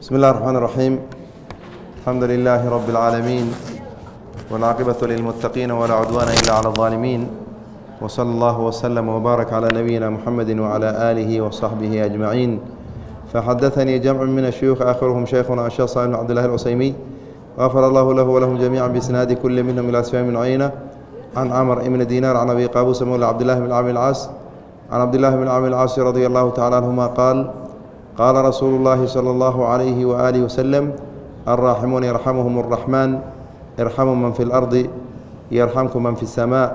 بسم الله الرحمن الرحيم الحمد لله رب العالمين والعاقبة للمتقين ولا عدوان إلا على الظالمين وصلى الله وسلم وبارك على نبينا محمد وعلى آله وصحبه أجمعين فحدثني جمع من الشيوخ آخرهم شيخنا الشيخ صالح بن عبد الله العثيمي غفر الله له ولهم جميعا بإسناد كل منهم إلى سفيان بن عيينة عن عمر بن دينار عن أبي قابوس مولى عبد الله بن عامر العاص عن عبد الله بن عامر العاص رضي الله تعالى عنهما قال qaala rasuulu اllaahi salى اllahu عalayhi waaalih waslem alraaximuuna yarxamuhum اraxmaan irxamu man fi اlardi yarxamku man fi اsamaa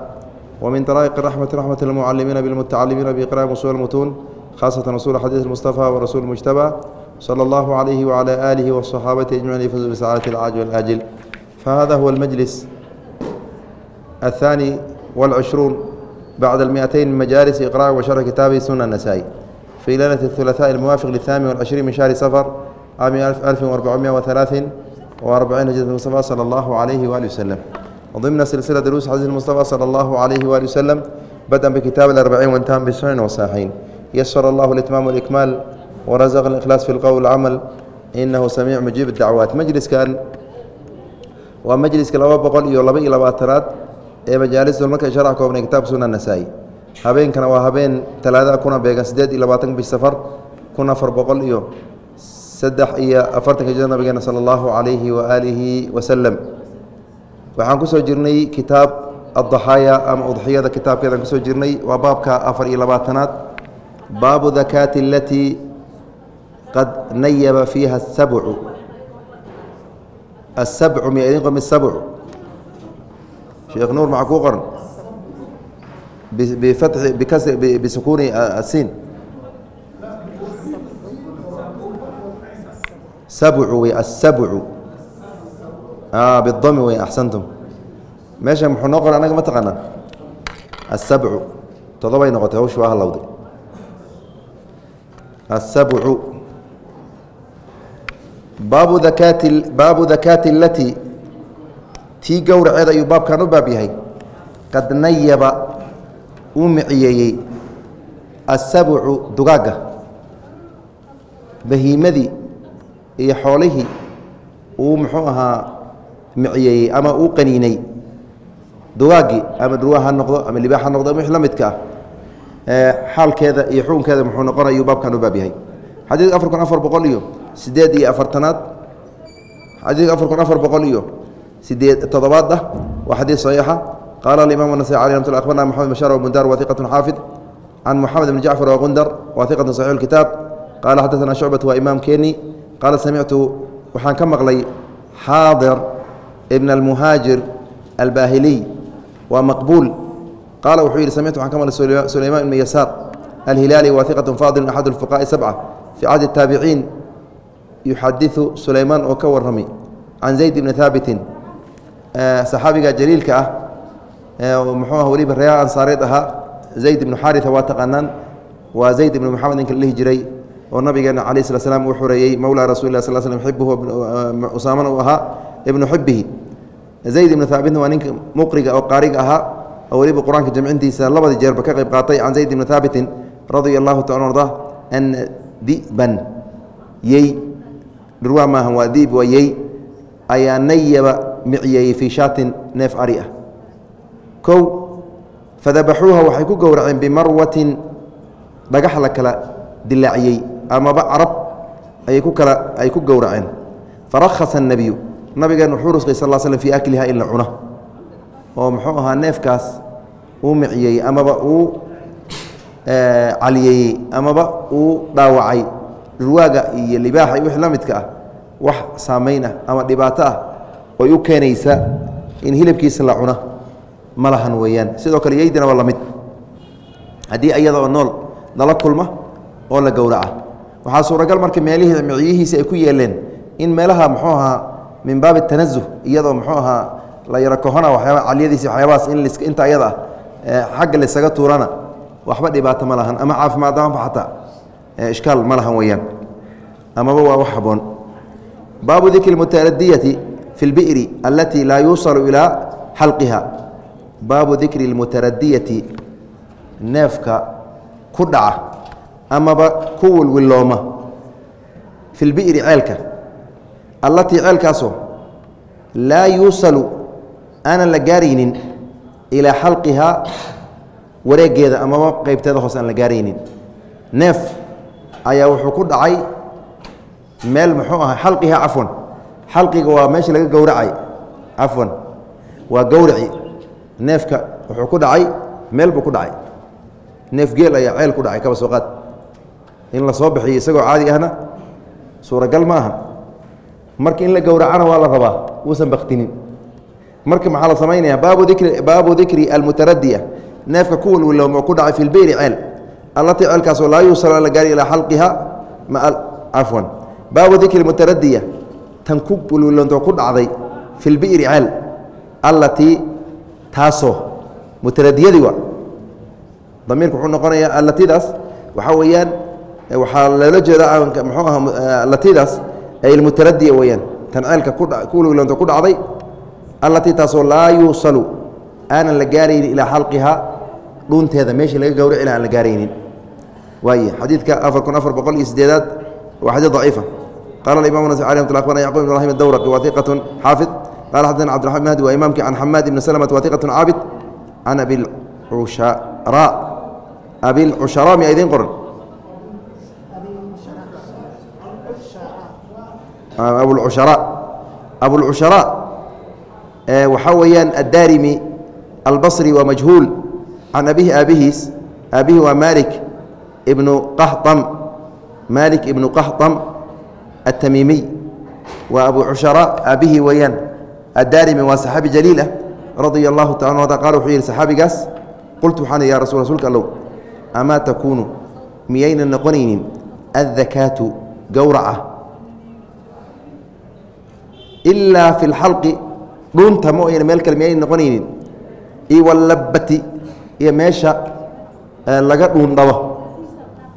wmin daraa'iq raxmati raxmat اlmucalimiina bilmutacalimiina biqra usul mutuun khaasatan usul xadiis mustafa warasuul mujtaba slى اllahu عalayhi wعalى aalihi wصaxaabatihi ajmaciin yfuz bisacadati اlcaaj wاlaajil fahada huwa اlmajlis aلthaani wاlcishruun bacda اlmiatayn majaalis iqra wa shara kitaabi suna nasaa'i في ليلة الثلاثاء الموافق للثامن والعشرين من شهر سفر عام 1443 هجرة المصطفى صلى الله عليه وآله وسلم وضمن سلسلة دروس حديث المصطفى صلى الله عليه وآله وسلم بدءا بكتاب الأربعين وانتهى بالسنن والصحيحين يسر الله الإتمام والإكمال ورزق الإخلاص في القول والعمل إنه سميع مجيب الدعوات مجلس كان ومجلس كلا بقول يلا بقي لباترات مجالس الملك شرح كتاب سنن النسائي habeenkana waa habeen talaada kuna beegan siddeed iyo labaatanka bish safar kun afar boqol iyo saddex iyo afartanka jira nabigeena sala allahu calayhi wa aalihi wasalam waxaan ku soo jirnay kitaab addaxaaya ama udxiyada kitaabkeedaan ku soo jirnay. Waa baabka afar iyo labaatanaad. Baabu dakaati alatii qad nayaba fiiha asabcu asabcu miya idin qomi sabcu sheekh nuur maxaa kuu qoran bisukuuni asiin sabcu wey asabcu bidami wey axsantum meesha muxuu noo qoran anaga ma taqaanaa? Asabcu todobay noqotay hawshu waa halowday asabcu baabu dakaati baabu dakaati alatii tii gowraceed ayuu baabkan u baab yahay. Qad nayaba uu miciyeeyey asabcu dugaagga bahiimadii iyo xoolihii uu muxuu ahaa miciyeeyey ama uu qaniinay dugaaggii ama dhurwaa ha noqdo ama libaax ha noqdo ama wix la midka ah xaalkeeda iyo xukunkeeda muxuu noqon ayuu baabkan u baab yahay. Xadiidka afar kun afar boqol iyo sideed iyo afartanaad xadiidka afar kun afar boqol iyo sideed toddobaad ah waa xadiid saxiixa qaala alimaam nasai alي ramat abarna moxamed bashar bundar wa iqatu xaafid can moxamed bn jacfar wagundar wa iqatu saxix kitaab qaala xadaثana shucbat waa imaam keni qaala samictu waxaan ka maqlay xaadir ibn almuhaajir albaahiliy waa maqbuul qaala wuxuu yidhi samictu waxaan ka maqlay sulaymaan ibn yasaar alhilaali wa iqatu faadil axad اlfuqaءi sabca fi cahdi الtaabiciin yuxadiثu sulaymaan oo ka warramay can zayd ibni haabitin saxaabiga jaliilka ah muxuu ah weliba reer ansaareed ahaa. Zayd ibnu xaarita waa taqaanaan. Waa zayd ibnu maxamed ninka la jiray oo nabigeena calayh slat slam uu xoreeyey mowlaa rasuli lah slm xibuhu usaamana uu ahaa ibnu xibihi zayd ibnu haabitna waa ninka muqriga oo qaariga ahaa oo weliba qur'aanka jamcintiisa labadii jeerba ka qayb qaatay can zayd ibni haabitin radia allahu taala arda an diban yey. Dhurwaa maahan waa diib waa yey. Ayaa nayaba miciyeeyey fii shaatin neef ari ah kow fadabaxuuha waxay ku gowraceen bimarwatin dhagax la kala dilaaciyey amaba carab ayay ku kala ay ku gowraceen. Farakhasa الnebiyu nabigeen wuxuu rusqay sal slm fii akliha in la cuno. Oo muxuu ahaa neefkaas uu miciyeeyey amaba uu caliyeeyey amaba uu dhaawacay. Dhurwaaga iyo libaaxa iyo wix la midka ah wax saamayn ah ama dhibaato ah oy u keenaysa in hilibkiisa la cuno ma lahan weeyaan. Sidoo kale yeydina waa la mid. Haddii iyada oo nool lala kulma oo la gowraca. Waxaa suuragal marka meelihii miciyihiisi ay ku yeeleen in meelaha muxuu ahaa min baabi tanazuh iyadoo muxuu ahaa la yaro kohona waxyaaba caliyadiisi waxyaabahaas in inta ayada ah xagga laysaga tuurana waxba dhibaato ma lahan. Ama caafimaad ahaanba xataa ishkaal ma lahan weeyaan. Amaba waa wax haboon baabu dikri mutaradiyati fi اlbi'ri alatii laa yuusalu ilaa xalqiha baabu dikri اlmutaradiyati neefka ku dhaca amaba ku wilwilooma fi lbi'ri ceelka allatii ceelkaasoo laa yuusalu aanan la gaaraynin ilaa xalqihaa wareegeeda amaba qeybteeda hoose aan la gaaraynin. Neef ayaa wuxuu ku dhacay meel muxuu ahaa xalqihaa cafwan. Xalqiga waa meesha laga gowracay cafwan. Waa gowraci neefka wuxuu ku dhacay meel buu ku dhacay. Neef geel ayaa ceel ku dhacay kaba soo qaad. In la soo bixiyo isagoo caadi ahna suuragal ma aha. Marka in la gowracana waa la rabaa uusan baktinin. Marka maxaa la samaynaya baabu dikri baabu dikri almutaradiya neefka ku walwilowma ku dhacay fi lbeyri ceel. Allatii ceelkaasoo laa yuusal la gaari ilaa xalqiha cafwan baabu dikri mutaradiya tan ku walwilowntoo ku dhacday fi lbi'ri ceel. Allatii taasoo mutaradiyadii wa damiirku wuxuu noqonayaa allatidaas waxaa weeyaan waxaa loola jeedaa muxuu aha allatidaas ay almutaradiya weeyaan. Tan ceelka ku walwilowntoo ku dhacday allatii taasoo laa yuusalu aanan la gaaraynin ilaa xalqihaa dhunteeda meeshii laga gowraci laha aan la gaaraynin. Waay xadiidka afar kun afar boqol iyo sideedaad waa xadiid daciifa. Qala imam nas alي mt abarna yacqub ibn ibrahim dawraqi wa iqaة xaafid qala xadana cbdiraحman mahdi waa imaamkii can xamaad ibni slmة wa iqaة caabid can abicushara abilcushara miya idiin qoran abulcushara abulcushara waxaa weeyaan addaarimi albصri waa majhuul can abihi aabihiis aabihi waa malik ibnu qaxam malik ibnu qaxam التmimiي waa abu cuشhara aabihii weeyaan addaarimi waa saxaabi jaliil ah radia الlahu taala a qal wuxuu yihi saxaabigaas qultu waxaan ya rasul rsulka allow amaa takuunu miyayna noqonaynin aلdakaatu gowraca ilaa fi اlxalqi dhuunta ma oyna meel kale miyayna noqonaynin iwalabati iyo meesha laga dhuundhabo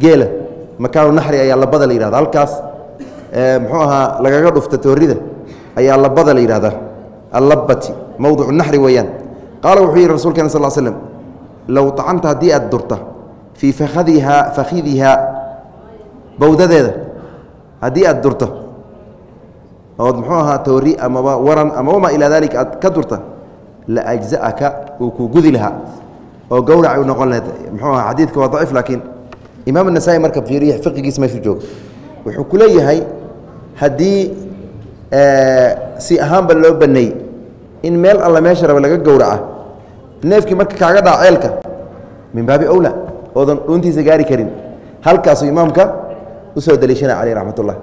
geela makaanu naxri ayaa labada la yihahda halkaas muxuu ahaa lagaga dhufta toorida ayaa labada la yidhahdaa allabati mowdicu naxri weeyaan. Qaala wuxuu yihi rasulkeen sal slm low acanta haddii aad durta fii fakhadihaa fakhidihaa bowdadeeda haddii aad durto ood muxuu ahaa toori amaba waran ama wamaa ilaa daalika aad ka durta la ajza'aka uu ku gudi lahaa. Oo gowrac u noqon lahayd muxuu aha xadiidka waa daciif laakiin imaam الnasaa-i marka fiiriya fiqigiis meeshu jooga wuxuu ku leeyahay haddii si ahaanba loo baneey in meel alla meesha raba laga gowraca. Neefkii marka kaaga dhaca ceelka min baabi owla oodan dhuuntiisa gaari karin. Halkaasuu imaamka u soo daliishanaya caleyh raxmat ullah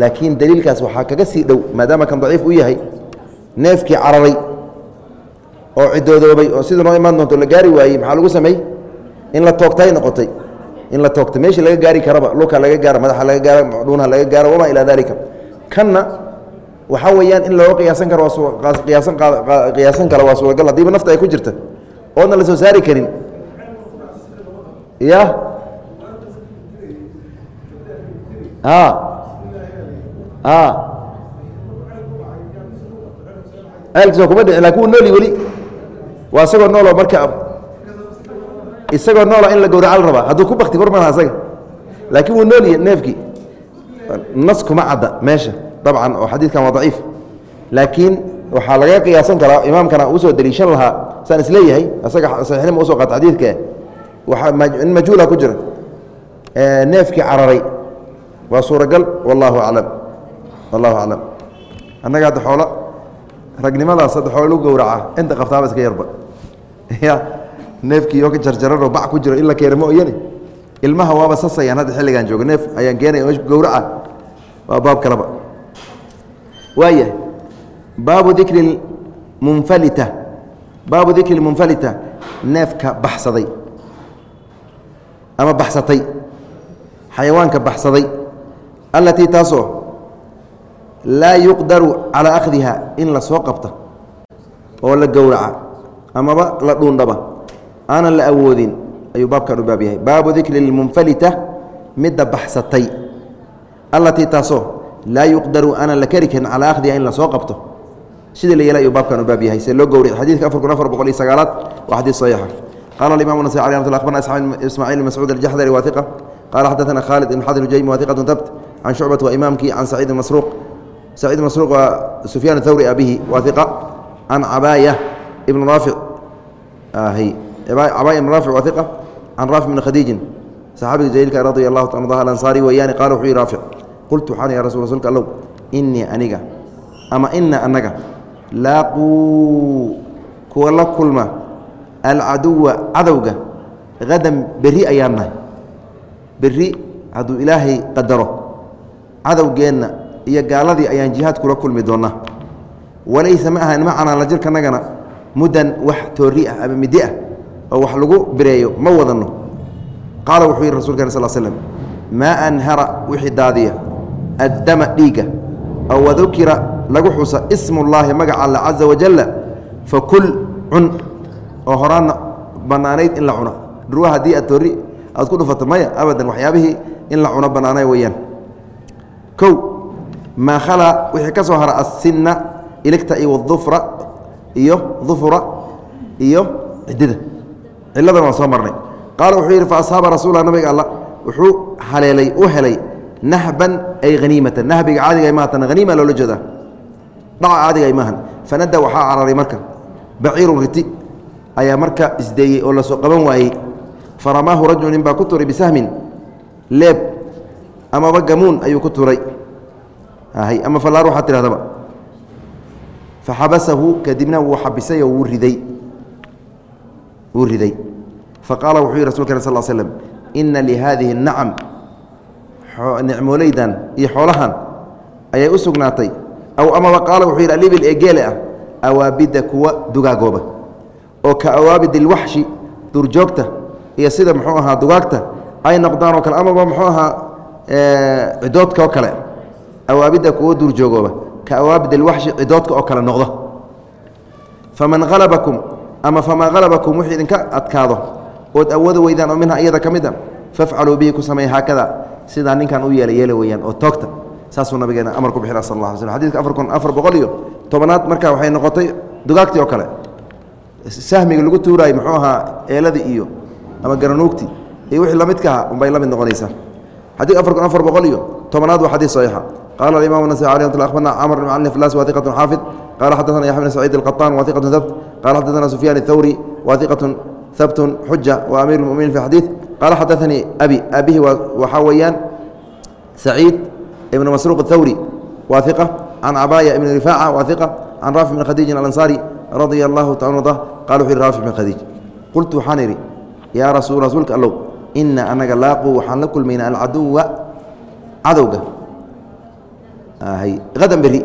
laakiin daliilkaas waxaa kaga sii dhow maadaama kan daciif u yahay neefkii cararay oo cidoodoobay oo sida noo imaan doonto la gaari waayey maxaa lagu sameey in la toogtay noqotay. In la toogta meeshii laga gaari karaba luka laga gaaro madaxa laga gaaro dhuunha laga gaaro wamaa ilaa dalika kanna waxaa weeyaan in looga qiyaasan karo qiyaasan karo waa suuragal. Haddiiba nafta ay ku jirta oodna la soo saari karin. Ya a a ceelkiisa kuma dhicin laakiin wuu nooli weli. Waa isagoo nooloo marka isagoo noola in la gowraca la rabaa hadduu ku bakti kor maaha asaga. Laakiin wuu noolya neefkii. Nas kuma cadda meesha dabcan oo xadiidkan waa daciif laakiin waxaa laga qiyaasan karaa imaamkana u soo daliishan lahaa saan is leeyahay asaga saxiixnima u soo qaata xadiidka waaa in majhuula ku jira neefkii cararay waa suuragal wallahu aclam wallahu aclam annaga hadda xoolo ragnimadaas hadda xoolo lagu gowraca inta qabtaaba iska yarba ya neefkii oo ka jarjaranoo bac ku jiro in la keena ma oyane ilmaha waaba sasayaan hadda xilligaan joogo neef ayaan keenaya gowraca waa baab kaleba waaya baabu dikri munfalita baabu dikri munfalita neefka baxsaday. Ama baxsatay. Xayawaanka baxsaday. Allatii taasoo laa yuqdaru calaa akhdiha in la soo qabta oo la gowraca amaba la dhuundhaba. Aanan la awoodin. Ayuu baabkan u baab yahay. Baabu dikri lmunfalita midda baxsatay. Allatii taasoo laa yuqdaru aanan la kari karin calaa akhdiha in la soo qabto. Sidii la yeela baabkan baab yahay see loo gowric xadidka afar kun afar boqol iyo sagaalaad waa xadiid saxiixa qala imam nasai alي mat abarna ismaaciil bn mascuud aljaxdari waa iqa qala xadaثana khalid ibn xadr jaymi waa iqatu tabt can shucbata waa imaamkii can saciid masruuq. Saciid masruuq waa sufyaan thawri abihi waa iqa can cabaaya ibn raafic cabaaya ibn raafic waa iqa can raafic bn khadiijin saxaabiga jaliilka radia allahu ta arda alansaari weeyaani qaala wuxuu yihi raafic qultu waxaan ya rasul rsulka allow innii aniga ama ina annaga laaquu kuwa la kulma alcaduwa cadowga hadan berri ayaan nahay. Berri hadduu ilaahay qadaro cadowgeenna iyo gaaladii ayaan jihaad kula kulmi doonnaa. Walaysa ma ahan macanaa la jirkanagana muddan wax toori ah ama midi ah oo wax lagu bireeyo ma wadanno. Qaala wuxuu yidhi rasulka sal slm maa anhara wixii daadiya addama dhiigga oo wadukira lagu xusa ismullaahi magaca alla caza wajalla fakul cun oo horaanna bannaanayd in la cuno. Dhurwa haddii aad toori aad ku dhufato maya abadan waxyaabihii in la cuno bannaanay weeyaan. Kow maa khalaa wixii ka soo hara assinna iligta iyo dufra iyo dufura iyo ciddida. Cilladan waan soo marnay. Qaala wuxuu yidhi fa ashaaba rasuula nabiga alla wuxuu haleelay u helay nahban ay haniimatan nahbiga caadiga maatan haniima loola jeedaa dhaca caadiga maahan fanada waxaa cararay marka baciirun riti ayaa marka isdeeyey oo la soo qaban waayey faramaahu rajulu nin baa ku turay bisahmin leeb amaba gamuun ayuu ku turay ama fallaar waxaa tidhahdaba faxabasahu kadibna wuu xabisay oo wuu riday wuu riday faqaala wuxuu yihi rasulka sal slm ina lihaadihi nacam nicmooleydan iyo xoolahan ayay u sugnaatay. Aw amaba qaala wuxuu yidhi alibil ee geele ah awaabida kuwa dugaagooba. Oo ka awaabid ilwaxshi duurjoogta iyo sida muxuu ahaa dugaagta ay noqdaan oo kale amaba muxuu ahaa cidoodka oo kale. Awaabida kuwa duurjoogooba ka awaabid ilwaxshi cidoodka oo kale noqdo. Faman halabakum ama famaa halabakum wixii idinka adkaado. Ood awooda weydaan oo minha iyada ka mid a fafcaluu bihi ku sameey haakada sidaa ninkan u yeela yeela weeyaan oo toogta saasuu nabigeena amar ku bixina sal la sl xadidka afar kun afar boqol iyo tobanaad markaa waxay noqotay dugaagtii oo kale sahmiga lagu tuuraayey muxuu ahaa eeladii iyo ama garanuugtii iyo wixii lamidka aha unbay la mid noqonaysaa xadidka afar kun afar boqol iyo tobanaad waa xadiid saxiixa qala alimam nasai alي mt abarna camr bn cali flas wa iqat xaafid qala xadaثna yaxya bn saciid اlqaطan wa iqat habt qala xadaثna sufyan الthawri wa iqat habt xuja wa amiir اmuminiin fi xadiid qala xadaanii abi abihi waxaa weeyaan saciid ibn masruuq اthawri wa iqa can cabaaya ibn rifaaca wa can raafic bn khadiijin alansaari radia allahu taala ada wuxu yhi raafic bn khadiij qultu waxaan idhi yaa rasu rasuulka allow ina anaga laaquu waxaan la kulmaynaa alcaduwa cadowga adan beri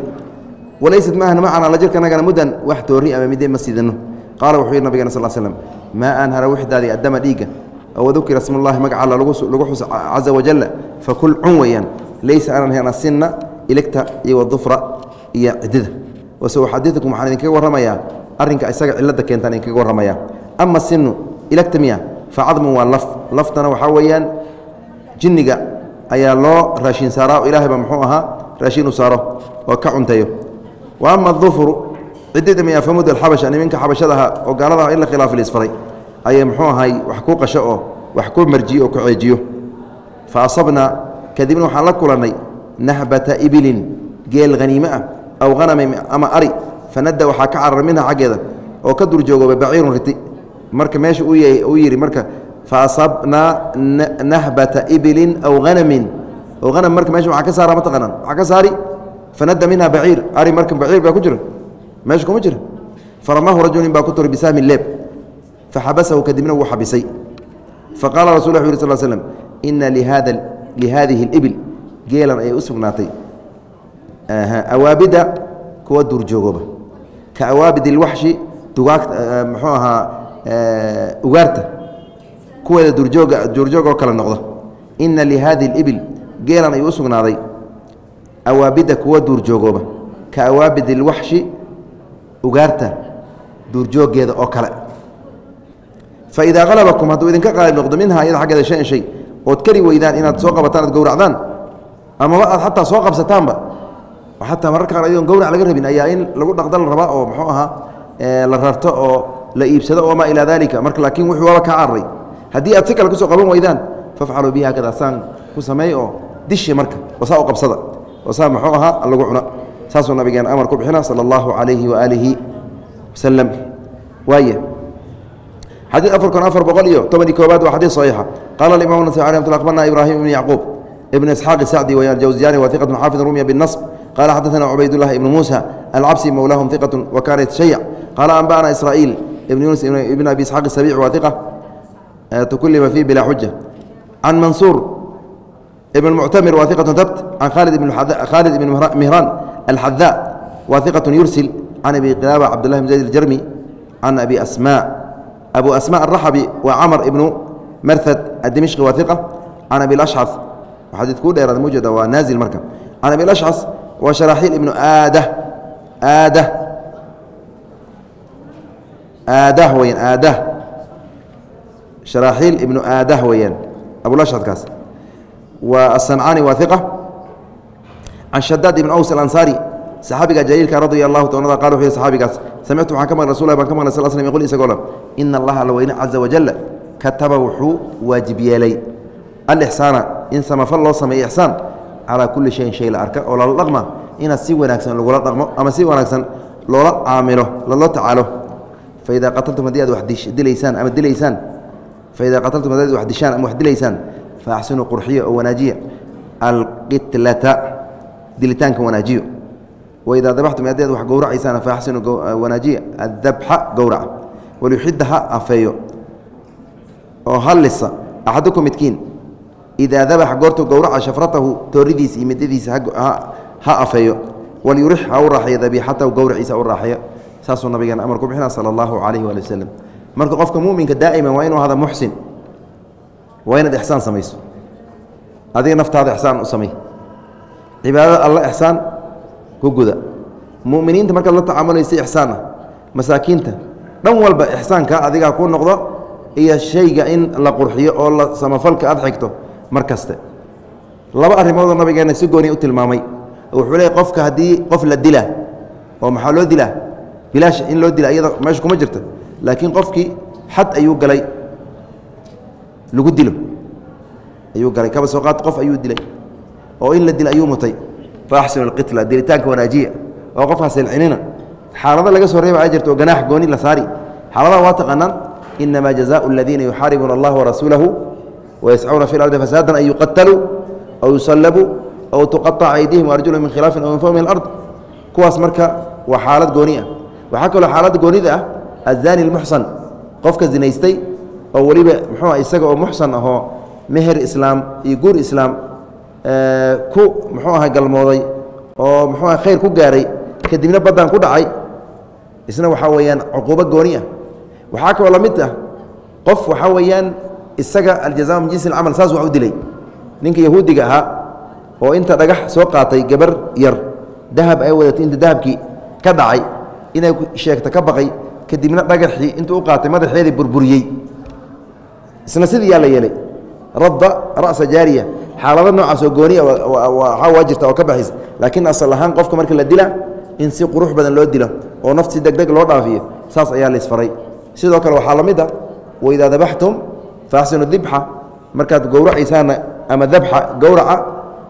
walaysat maahan macana la jirka anagana muddan wax toori ama midee ma sidano qaala wuxuu yidhi nabigana sal slm maa anhara wixdaadi addama dhiigga oo dukira smullahi magaca alla lagu xuso caza wajalla fakul cun weeyaan laysa aanan hena sinna iligta iyo wadufra iyo cidida wasauxadiukum waxaan idinkaga warramayaa arrinka isaga cilladda keentaan idinkaga warramaya ama sinu ilagta miya fa cadmun waa laf laftana waxaa weeyaan jinniga ayaa loo raashin saaraa ilaahayba muxuu ahaa raashin u saaro oo ka cunteeyo wa ama adufru ciddida miya famud alxabasha niminka xabashada ahaa oo gaalada in la khilaaf liisfaray ayay muxuu ahay wax ku qasho oo wax ku marjiyo oo ku ceejiyo. Fa asabnaa kadibna waxaan la kulannay nahbata ibilin geel haniime ah aw hanamin ama ari. Fanadda waxaa ka cararay minha xaggeeda oo ka durjoogooba baciirun riti. Marka meesha uu yidhi marka fa asabnaa nahbata ibilin aw hanamin oo hanam marka meesha waxaa ka saara mataqaanaan waxaa ka saari fanadda minha baciir. Ari marka baciir baa ku jira. Meesha kuma jira. Faramaahu rajulin baa ku turay bisahmin leeb faxabasahu kadibna wuu xabisay faqaala rasul yh sl slm ina lihadihi اlibil geelan ayay u sugnaatay awaabida kuwa duurjoogooba ka awaabid ilwaxshi dugaagta muxuu ahaa ugaarta kuweeda duurjooga duurjoog oo kale noqda ina lihadihi اlibil geelan ayuu u sugnaaday awaabida kuwa duurjoogooba ka awaabid ilwaxshi ugaarta duurjooggeeda oo kale faidaa halabakum hadduu idinka qaalib noqdo minha iyada aggeeda shan shay ood kari weydaan inaad soo qabataan ad gowracdaan amaba aad xataa soo qabsataanba xataa mararka qaar ayadoon gowrac laga rabin ayaa in lagu dhaqda la rabaa oo muxuu ahaa la rarto oo la iibsado oo maa ilaa dalika marka laakiin wuxuu waaba kaa cararay haddii aad si kale ku soo qaban weydaan fafcaluu bihi hakada saan ku sameey oo dishi marka wasaa u qabsada wasaa muxuu ahaa lagu cuna saasuu nabigeena amar ku bixina sala allahu calayhi waaalihi wasalam waaya xadيث afar kun afar boqol iyo tobani koobaad waa xadيث صaحيixa qala الimam النسي عليه رحمة أخبرna إبراهيم بن يعقوب بن إسحاق السعدي ويا الجوزجاني وثقة xافظ رمya بالنصب قال xدثنا عبيد الله بن موسى العبسي مولاهم ثقة وكان يتشيع قال أنبأنا إسرائيل بن يونس بن أبي إسحاق السبيع وثقة تكلم فيه بلا حجة عن منصور بن المعتمر وثقة ثبت عن خالد بن خالد بن مهران الحذاء وثقة يرسل عن أبي قلابة عبد الله بن زيد الجرمي عن أبي أسماء أبو أسماء الرحبي وعمر بن مرثد الدمشقي وثقة عن أبي الأشعث وحديث كود إيراد موجود ونازل مركب عن أبي الأشعث وشراحيل ابن آده آده آده وين آده شراحيل ابن آده وين أبو الأشعث كاس والصنعاني وثقة عن شداد بن أوس الأنصاري saxaabiga jaliilka radia allahu taala qal wuxuu saxaabigaas samictu waxaan ka maqlay rasul baan ka maqlay sal slm yqul isagoo le ina allaha alla weyne caza wajalla kataba wuxuu waajib yeelay. Alixsaana in samafal loo sameeyo ixsaan calaa kulli shayin shay la arka oo lala dhaqma inaad si wanaagsan lagula dhaqmo ama si wanaagsan loola caamilo lalo tacaalo. Faidaa qataltum haddii aad wax dilaysaan ama dilaysaan faidaa qataltum haddii aad wax dishaan ama wax dilaysaan faaxsinuu qurxiya oo wanaajiya. Alqitlata dilitaanka wanaajiyo waidaa dabaxtum haddii aad wax gowracaysaan faaxsinu wanaajiya addabxa gowraca walyuxidda ha afeeyo oo hallisa axadukum midkiin idaa dabaxa goortuu gowraca shafratahu tooridiisa iyo midadiisa ha afeeyo walyurix ha u raaxeeyo dabiixatahu gowraciisa u raaxeeyo saasuu nabigeena amar ku bixina sala allahu calayhi waali wasalam marka qofka muminka daa'iman waa inuu hada muxsin waa inaad ixsaan samayso adiga naftaada ixsaan u samay cibaadada alla ixsaan ku guda. Muminiinta markaad la tacaamulaysa ixsaan ah masaakiinta dhan walba ixsaanka adigaa kuu noqdo iyo shayga in la qurxiyo oo la samafalka aad xigto mar kaste. Laba arrimoodoo nabigeena si gooni u tilmaamay. Wuxuu leey qofka haddii qof la dila oo maxaa loo dilaa bilaash in loo dila iyada meesha kuma jirta laakiin qofkii xad ayuu galay. Lagu dilo. Ayuu galay. Kaba soo qaad qof ayuu dilay. Oo in la dila ayuu mutay faaxsinu alqitla dilitaanka wanaajiya oo qofkaas ilcinina xaalado laga soo reeba a jirta oo ganaax gooni la saari xaaladaha waa taqaanaan inamaa jazaau aladiina yuxaaribuuna allah warasuulahu wayascuuna fi lardi fasaadan an yuqataluu aw yusallabuu aw tuqaطaca aydihim arjulahum min khilaafin aw min alard kuwaas marka waa xaalad gooni ah waxaa kaloo xaalada goonida ah azani lmuxsan qofka zinaystay oo weliba muxuu isaga oo muxsan ahoo meher islaam iyo guur islaam ku muxuu aha galmooday oo muxuu aha khayr ku gaaray kadibna baddan ku dhacay. Isna waxaa weeyaan cuquubo gooni ah. Waxaa kaloo la mid ah qof waxaa weeyaan isaga aljaza min jinsi alcamal saas wax u dilay. Ninka yahuudiga ahaa oo inta dhagax soo qaatay gabar yar dahab ay wadatay inta dahabkii ka dhacay inay sheegta ka baqay kadibna dhagaxii intuu u qaatay madaxeedii burburiyey. Isna sidii yaa la yeelay radda ra'sa jaariya. Xaalado noocaas oo gooniya waxaa waa jirta oo ka baxaysa. Laakiin asal ahaan qofka marka la dila in si qurux badan loo dilo oo nafti deg deg loo dhaafiyo saas ayaa laisfaray sidoo kale waxaa la mid ah waidaa dabaxtum faaxsinu dibxa. Markaad gowracaysaana ama dabxa gowraca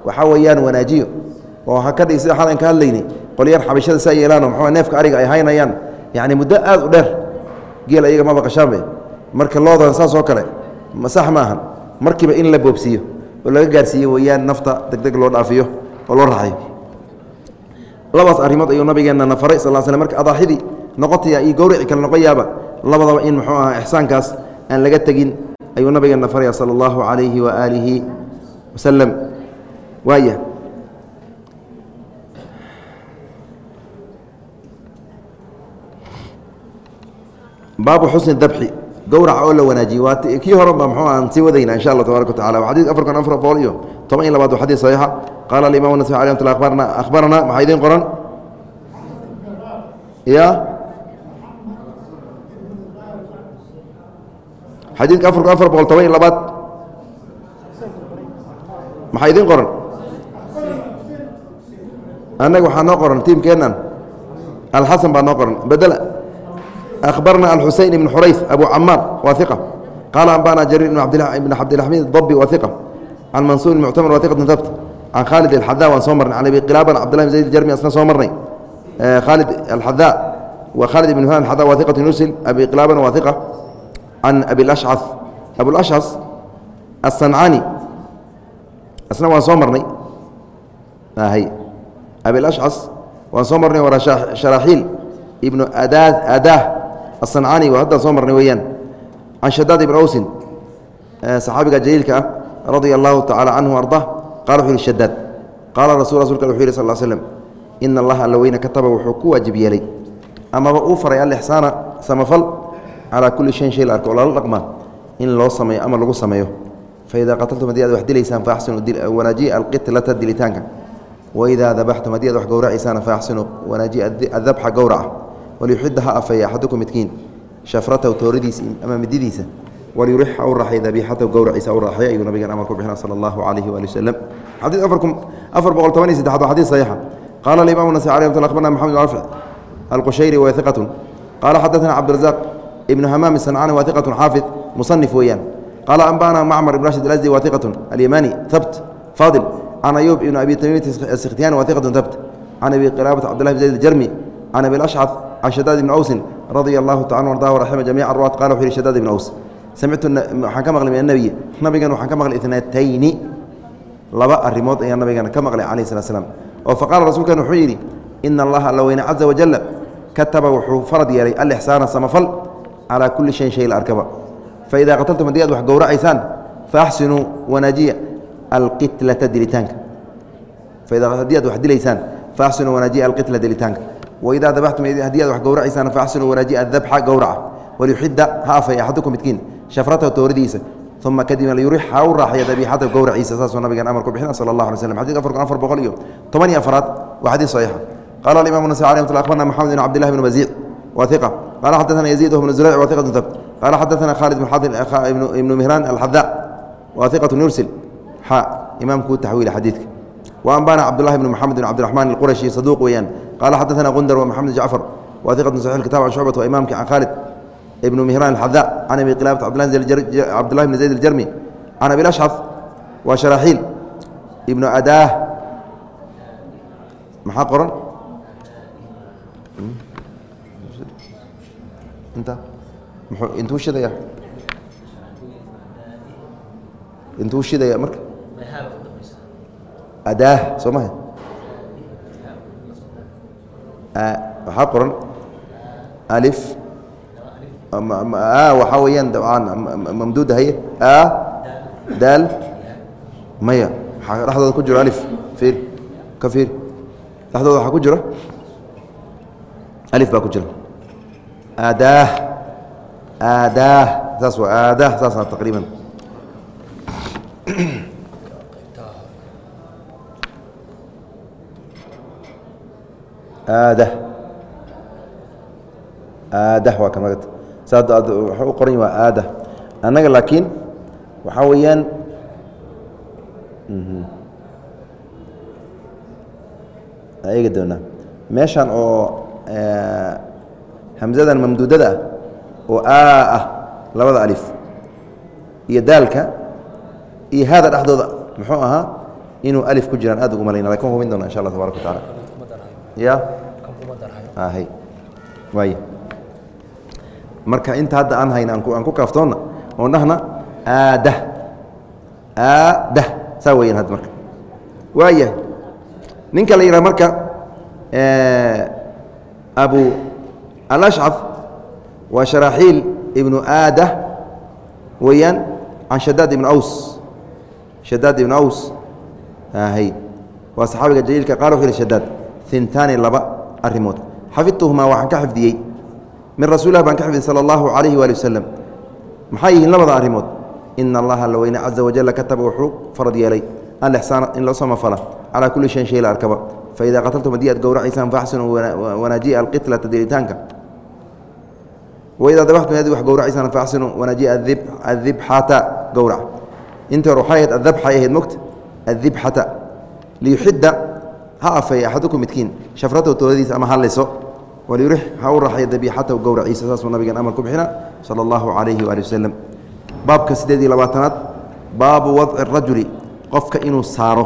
waxaa weeyaan wanaajiyo. Oo ha ka dhig sida xalan ka hadlaynay qolyahan xabashada saa yeelaano muxuu neefka ariga ay haynayaan. Yacni muddo aad u dheer geel ayaga ma baqashaanbe marka loodan saas oo kale sax ma ahan markiiba in la boobsiiyo oo laga gaarsiiye weeyaan nafta deg deg loo dhaafiyo oo loo raaxayo labaas arrimood ayuu nabigeenna na faray sal sl marka adaaxidii noqotaya iyo gowrici kale noqoyaaba labadaba in muxuu aha ixsaankaas aan laga tegin ayuu nabigeenna faraya sala allahu calayhi wa aalihi wasalam waaya baabu xusni dabxi gowraca oo la wanaajiye waa kii horan ba mxuu aan sii wadayna insha allah tabarak watacala xadid afar kun afar boqol iyo toban iyo labaad waa xadid saxiixa. Qaala alimam nasai alay mat abarna akhbarana maxaa idiin qoran? Ya xadiidka afar kun afar boqol toban iyo labaad. Maxaa idiin qoran? Annaga waxaa noo qoran tiimkeennan. Alxasan baa noo qoran. Bedela أخبرنا الحسين بن حريث أبو عمار واثقة قال أنبأنا جرير بن عبد بن عبد الحميد الضبي واثقة عن منصور المعتمر واثقة ثبت can khaalid alxadaa waan soo marnay can abi qilaaban cabdillah bin zayd aljarmi asna soo marnay khaalid alxadaa wa khaalid ibn huan alxadaa waa iqatu yusil abi qilaabana waa iqa can abi lashcas abulashcas aلصancani asna waan soo marnay hy abilashcas waan soo marnay waa sharaaxiil ibnu adaad adaah aلصancani waa haddaan soo marnay weeyaan can shadaad ibn awsin saxaabiga jaliilka ah radia allahu tacala canhu arda qala wuxu yhi shadaad qaala rasul rasulka wuxu yhi sal slm ina allaha alla weyne kataba wuxuu ku waajib yeelay amaba uu faray alixsaana samafal calaa kulli shayin shay la arko lala dhaqmaa in loo sameeyo ama lagu sameeyo faidaa qataltum haddii aad wax dilaysaan faaxsinu wanaajiya alqitlata dilitaanka waidaa dabaxtum haddii aad wax gowracaysaan faaxsinu wanaajiya adabxa gowraca waliyuxida ha afeeya axadukum midkiin shafratahu tooridiisa ama mididiisa walyurix u raaxay dabiixatahu gowraciisa u raaxay ayuu nabigan amar ku bixina sala allahu calayhi waali wasalam xadiid afar boqol toban iyo saddexaad waa xadiid saxiixa qaala alimamu nasai alay mt akhbarna maxamed bin rafc alqushayri wa iqatun qaala xadaثana cabdirazaq ibnu hamaam sancani wa iqatun xaafid musanif weeyaan qaala anbana macmar ibn rashid alasdi wa iqatun alyamani habt faadil can ayuub ibn abi tamiimit asikhtiyani wa iqatun habt can abi qilaabat cabdillahi bin zayd aljarmi can abi lashcad can shadaad ibni awsin radia allahu tacala ardah waraxima jamiica ruwaat qala wuxu yihi shadaad ibni aws samictu waxaan ka maqlay min annabiyi nabigan waxaan ka maqlay itnatayni laba arrimood ayaan nabigana ka maqlay calayh slat slam oo faqaala rasuulkan wuxuu yidhi ina allaha alla weyne caza wajalla kataba wuxuu farad yeelay alixsaana samafal calaa kulli shayin shay la arkaba faidaa qataltum haddii aad wax gowracaysaan faaxsinuu wanaajiya alqitlata dilitaanka haddii aad wax dilaysaan faaxsinuu wanaajiya alqitla dilitaanka waidaa dabaxtum haddii aad wax gowracaysaan faaxsinuu wanaajiya adabxa gowraca walyuxida ha afay axadukum midkiin shafratahu tooridiisa uma kadibna lyurix ha u raaxaya dabiixata gowraciisa saasuu nabigan amar ku bixina sala allah alay slam xadid afar kun afar boqol iyo toban iyo afaraad waa xadiid saxiixa qala alimamu nasai alay mat akhbarna maxamed bin cabdillahi bn maziic wa iqa qala xadaثana yaziid bnu zurayc wa iqatu qala bn xadin ibnu mihraan alxada wa iqatu yursil xa imaamku taxwiila xadiidka wa anbana cabdullahi bn moxamed bn cabdiraxman alqurashi saduuq weeyaan qala xadaثana gundar wa maxamed jacfar wa iqatu saxix kitab can shucbat wa imaamki can khalid ibn mihran alxada can abi qilaabat cabdillahi bn zayd aljarmi can abi lashcaf waa sharaaxiil ibnu adaah maxaa qoran inta mxuu intuu shidaya intuu shidaya marka adaah soo maha waxaa qoran alif waxaa weeyaan mamduuda haye daal maya. Waxaa dhexdooda ku jiro alif fiir ka fiir dhexdooda waxaa ku jiro alif baa ku jira. Aadaah aadaah saas waa aadaah saasa taqriiban aadah. Aadah waa kan magata saa u qoran waa aada annaga laakiin waxaa weeyaan eegi doonaa meeshan oo hamzadan mamduudada ah oo aa ah labada alif iyo daalka iyo haada dhexdooda muxuu ahaa inuu alif ku jiraan aad ugu malayna laakiin hubin doona insha allah tabarak wa taala marka inta hadda aan hayna aan ku kaaftoonna oon dhahna aadah aadah saa weyaan hadda marka waayahay ninka la yidhaha marka abu alashcaf waa sharaaxiil ibnu aadah weeyaan can shadaad ibn aws shadaad ibn aws hay waa saxaabiga jaliilka qaal wuxu yihi shadaad hintaani laba arrimood. Xafidtuhumaa waxaan ka xifdiyey. Min rasuulilah baan ka xifdiyey sala allahu calayhi waali wasalam maxay yihiin labada arrimood? Ina allaha alla weyne caza wajalla kataba wuxuu farad yeelay. Alixsaana in loo samafala calaa kulli shayin shay la arkaba. Faidaa qataltum haddii aad gowracaysaan faaxsinuu wanaajiya alqitlata dilitaanka waidaa dabaxtum haddii wax gowracaysaan faaxsinuu wanaajiya adibxata gowrac. Intii hore waxay ahayd adabxay ahayd mogta adibxata liyuxidda ha afeeya axaduku midkiin. Shafratahu tooladiisa ama halliso walyurix ha u raxya dabiixatahu gowraciisa saasuu nabigan amar ku bixina sala allahu calayhi waali wasalam baabka siddeed iyo labaatanaad baabu wadci arajuli qofka inuu saaro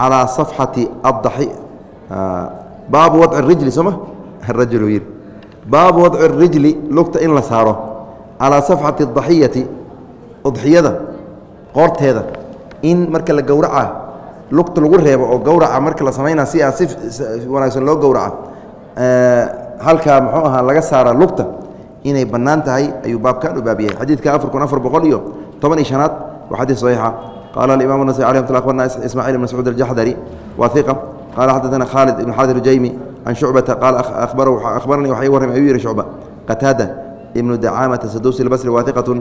calaa safxati addaxi baabu wadci rijli sooma rajulu yidhi baabu wadci rijli lugta in la saaro calaa safxati adaxiyati udxiyada qoorteeda in marka la gowraca lugta lagu reebo oo gowraca marka la samaynaa si aa si wanaagsan loo gowraca halkaa muxuu ahaa laga saara lugta inay bannaan tahay ayuu baabkan u baab xadiidka afar kun afar boqol iyo toban iyo shanaad waa xadiid saxiixa qaala alimaam nasai alih mat abarna ismaaciil ibn mascuud aljaxdari waa iqa qaala xaddatana khaalid ibn xaadi rujaymi can shucbata qaala akhbaranii waxa ii warramay ayuu yihi shucba qataada ibnu dacaamata saduusi albasri waa iqatun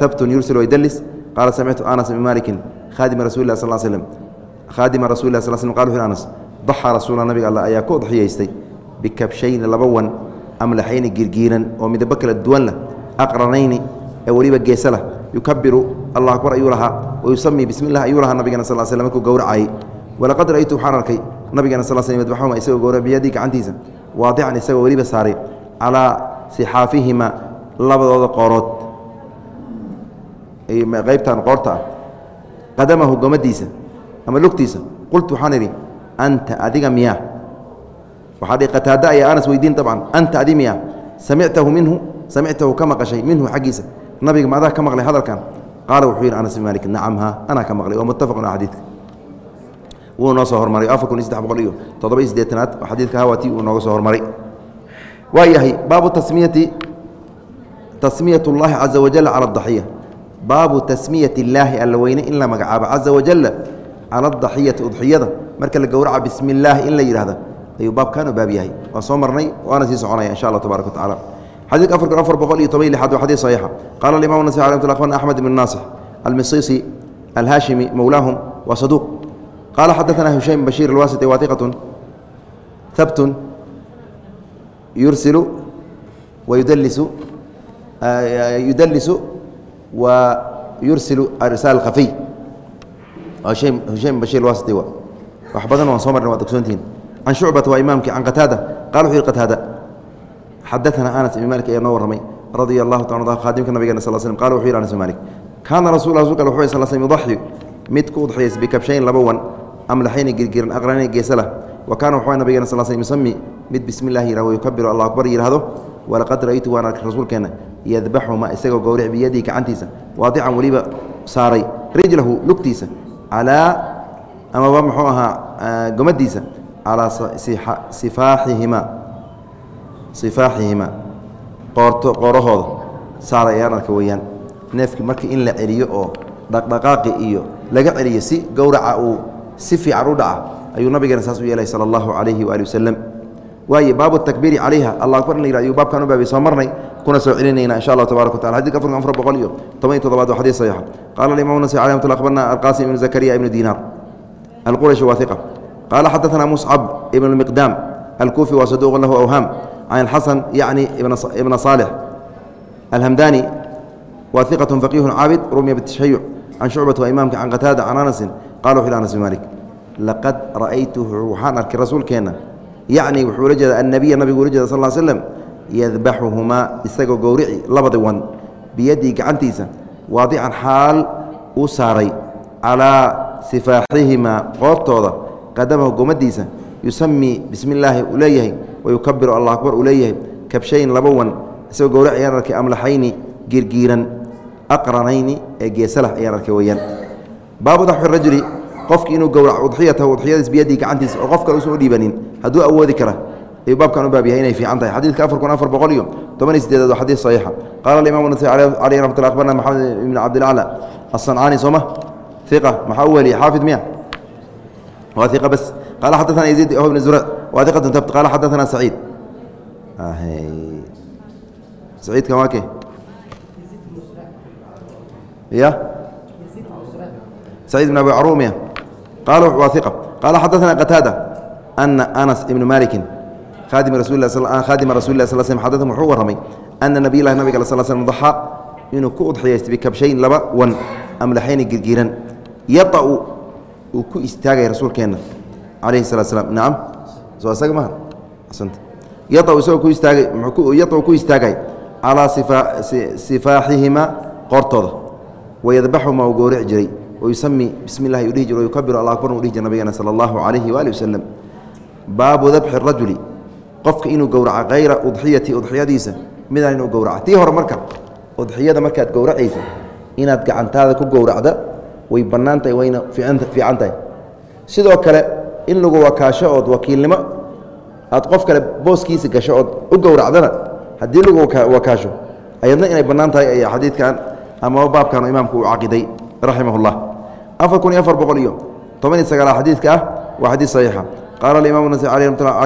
habtun yursil waydalis qaala samictu anas ibn malikin khadima rasuli lah sal slm khaadima rasuli lah sl qala wuxu anas daxa rasuula nabiga alla ayaa ku udxiyaystay bikabshayni laba wan amlaxayni girgiiran oo midabo kala duwan lah aqranayni ee weliba geesa lah yukabiru allah akbar ayuu lahaa. Wayusamii bismi llah ayuu lahaa nabigana sal sl markuu gowracayay walaqad ra'aytu waxaan arkay nabigana sal sl yadbaxuma isagoo gowra biyadii gacantiisa. Waadican isagoo weliba saaray. Calaa sixaafihima labadooda qoorood. Qaybtan qoorta ah qadamahu gomadiisa ama lugtiisa. Qultu waxaan idhi anta adiga miyaa? Waxaa dhi qataada ayaa anas weydiin dabcan anta adi miyaa? Samictahu minhu samictahu ka maqashay minhu xaggiisa. Nabiga ma adaa ka maqlay hadalkan. Qaala wuxuu yidhi anas bin malik nacam ha anaa ka maqlay waa muttafaqun a wuu noo soo hormaray afar kun boqol iyo toddoba iyo siddeetanaad oo xadiidka hawaati uu nooga soo hormaray. Waa yahay baabu tasmiyati tasmiyat اllahi caza wajal cala adaxiya baabu tasmiyat illaahi alla weyne in la magacaabo caza wajala cala adaxiyati udxiyada marka la gowraca bismi illaahi in la yidhahda ayuu baabkan baab yahay. Waa soo marnay waana sii soconaya insha allah tabarak watacala xadiidka afar kun afar boqol iyo toban lixaad waa xadiid saxiixa. Qaala alimam nasai alay mt akhbarna axmed ibn naasix almisisi alhaashimi mowlaahum waa saduuq qaala xadaثana hushaym bashiir alwasiti waatiqatun habtun yursilu wayudalisu yudalisu wa yursilu arsaal khafiy hushaym bashiir alwasiti wa. Wax badan waan soo marnay waad ogsoontihiin can shucbata waa imaamkii can qataada qala wuxu yihi qataada xadaثana anas ibn malik ayaa noo warramay radia allahu taala khaadimka nabigena sal slm qala wuxu yih anas ibn malik kaana rasul rasulka wuxuu sal slm yudaxi mid ku udxiyays bikabshayn laba wan amlaxayni girgiran aqranayni geesa lah wa kaana wuxuu nabigena sal slm yusami mid bismi illahi yihah wayukabiru allah akbar yidhahdo walaqad ra'aytu waan arkay rasuulkeenna yadbaxuma isagoo gowric biyadii gacantiisa waadican weliba saaray rijlahu lugtiisa calaa amaba muxuu ahaa gomadiisa calaa sifaaxihima sifaaxihima qoorto qoorahooda saara ayaan arka weeyaan. Neefki marka in la celiyo oo dhaqdhaqaaqi iyo laga celiyo si gowraca uu si fiican u dhaca ayuu nabigeena saas u yeelay sala allahu calayhi waali wasalam waay baabu takbiiri calayha alla akbar la yihahdo baabkan u baabay soo marnay kuna soo celinayna insha allah tobarak wa tacala xadidka afar afar boqol iyo toban iyo toddobaad waa xadiid saxiixa qaala alimamu nasi alayh mtullah akhbarna alqaasim ibnu zakariya ibnu diinaar. Alqurashi waathiqa qaala xadathana muscab ibnu lmiqdaam alkuufi waa saduuqun lahu awhaam can alxasan yacni ibna saalix alhamdani wa hiqatun caabid rumya bitashayuc can shucbat waa imaamka can qataada can anasin qala wuxu ila anas bn malik laqad ra'aytuhu waxaan arkay rasuulkeenna yacni wuxuu la jeeda annabiya nabigu ula jeeda sal ll slem yadbaxuhumaa isagoo gowrici labadi wan biyadii gacantiisa waadican xaal uu saaray calaa sifaaxihimaa qoortooda qadamahu gomadiisa yusamii bismi illaahi uu leeyahay wayukabiru allah akbar uu leeyahay kabshayn laba wan isagoo gowric ayaan arkay amlaxayni girgiiran aqranayni ee geesalah ayaan arkay weeyaan. Baabu daxfi rajuli qofki inuu gowraco udxiyatahu udxiyadiis biyadii gacantiisa oo qof kale usan u dhiibanin hadduu awoodi kara ayuu baabkan u baab yahay inay fiican tahay. Xadiidka afar kun afar boqol iyo toban iyo sideedaad waa xadiid saxiixa. Qaala alimamu nasai caleyh raxmat lla akhbarna maxamed ibn cabdilacla asancaani sooma iqa maxaa u weliya xaafid miya? Waa iqa bas. Qaala xadaثana yaziid ho ibn zurc waa iqatun tabt qaala xadaثana saciid. Saciidkan waa ke. Ya saciid ibn abi carumiya qal xadana qataada ana anas ibnu maliki haadima rasul a sl xadaan wuxuu warramay ana nabiylahi nabig sl sl daxaa inuu ku udxiyaysta bikabshayn laba wan amlaxayni girgiiran yaacu uu ku istaagaya rasuulkeenna calayhi salat slam nacam soo isaga maha asanta yaacu isagoo ku istaagay yaacu ku istaagay calaa sifaaxihima qoortooda wayadbaxuma uu goorici jiray yusami bismi lahi dhihi jir yukabir alla akbarna u dhihi jir nabigeena sala allahu calayhi waali wasalam baabu dabxi rajuli qofka inuu gowraco hayra udxiyati udxiyadiisa midaan inuu gowraco. Tii hore marka udxiyada markaad gowracaysa inaad gacantaada ku gowracda way bannaan tahay wayna fiican tahay sidoo kale in lagu wakaasho ood wakiilnimo aad qof kale booskiisa gasho ood u gowracdana haddii lagu wakaasho ayadna inay bannaan tahay ay xadiidkan amaba baabkan imaamku u caqiday raximah اllah afar kun iyo afar boqol iyo toban iyo sagaala xadiidka ah waa xadiid saxiixa qaala alimam nasai alي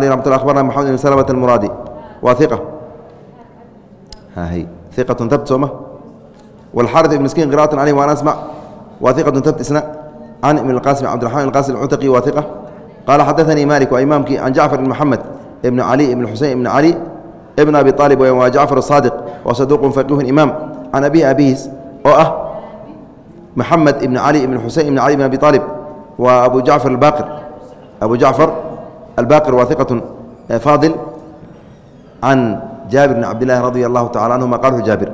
ramat lla abarna maxamed ibn slmt almuraadi waa iqa iqatun tabt sooma wاlxaariث ibn miskiin qira'atan calيh waan asmc waa iqatun tabt isna can ibn اlqasim cabdiraxman ibn qasim alcutaqi waa iqa qaala xadaثanii malik waa imaamkii can jacfar ibn moxamed ibn cali ibn xusein ibn cali ibn abi aalib waa jacfar الصaadiq waa saduuqun faqiihun imaam can abihi abihiis oo ah maxamed ibn cali ibn xusein ibn cali ibn abi aalib waa abu jacfar abaqir abu jacfar albaqir waa iqatu eh, faadil can jaabir bn cabdillaahi radia allahu tacala canhuma qalhu jaabir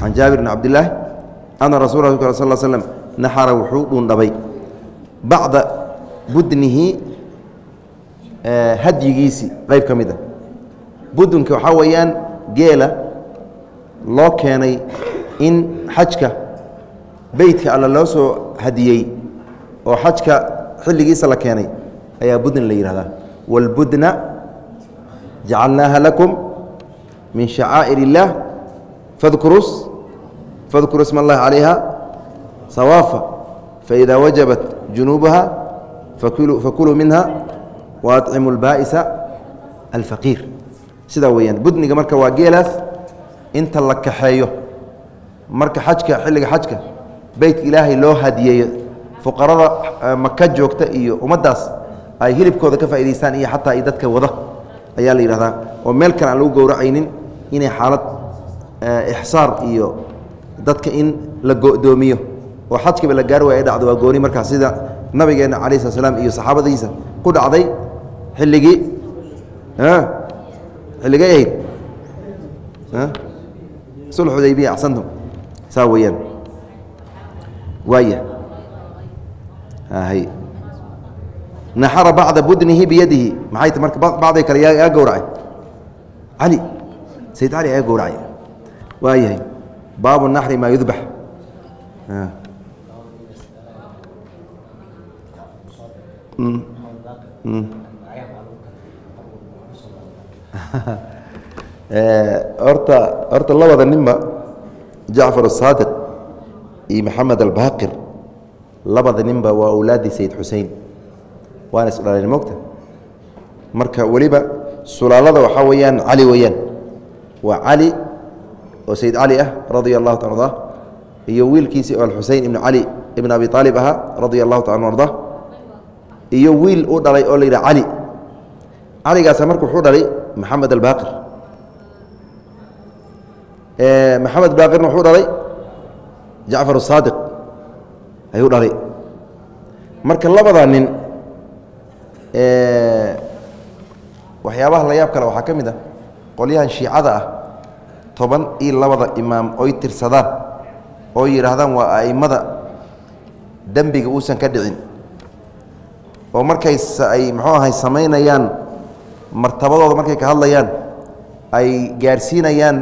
can jaabir bn cabdillaahi ana rasuula sal l slm naxara wuxuu dhuundhabay bacda budnihi eh, hadyigiisii qayb ka mid a budunka waxaa weeyaan geela loo keenay in xajka beytka alla loo soo hadiyey oo xajka xilligiisa la keenay ayaa budn la yihahdaa wاlbudna jacalnaaha lakum min shacaa'ir اllaah fadkurus fadkuru isma اllahi calayha sawaafa faإida wajabat junuubaha fakuluu minha waطcimu اlbaa'isa alfaqiir sidaa weeyaan budniga marka waa geelaas inta la kaxeeyo marka xajka xilliga xajka beytka ilaahay loo hadiyeeyo fuqarada maka joogta iyo ummaddaas ay hilibkooda ka faa'idaystaan iyo xataa i dadka wada ayaa la yidhahdaa. Oo meel kale aan lagu gowracaynin inay xaalad ixsaar iyo dadka in la go'doomiyo. Oo xajkiba la gaari waaya dhacdo waa gooni markaas sida nabigeenna calayi slat slam iyo saxaabadiisa ku dhacday xilligii xilligay ahayd sulx xudaybiya axsantum saa weeyaan waaya. Naxara bacda budnihi biyadihi. Maxay t marka bacday kale yaa gowracay? Cali sayid cali ayaa gowracay. Waayahay baabu naxri maa yudbax horta horta labada ninba jacfar الsaadiq iyo maxamed albaqir. Labada ninba waa awlaadii sayid xusein waana isdhaleen mogta marka weliba sulaalada waxaa weeyaan cali weeyaan. Waa cali oo sayid cali ah radia allahu ta arda iyo wiilkiisii oo alxusein ibnu cali ibn abi aalib ahaa radia allahu ta arda iyo wiil u dhalay oo la yidhaha cali caligaasa marka wuxuu dhalay maxamed albaqir. Maxamed baaqirna wuxuu dhalay jacfar الsaadiq ayuu dhalay. Marka labada nin waxyaabaha la yaab kale waxaa ka mid ah qolyahan shiicada ah toban iyo labada imaam oy tirsadaan oo yidhaahdaan waa a'immada dembiga uusan ka dhicin. Oo markay ay muxuu ahay samaynayaan martabadooda markay ka hadlayaan ay gaarsiinayaan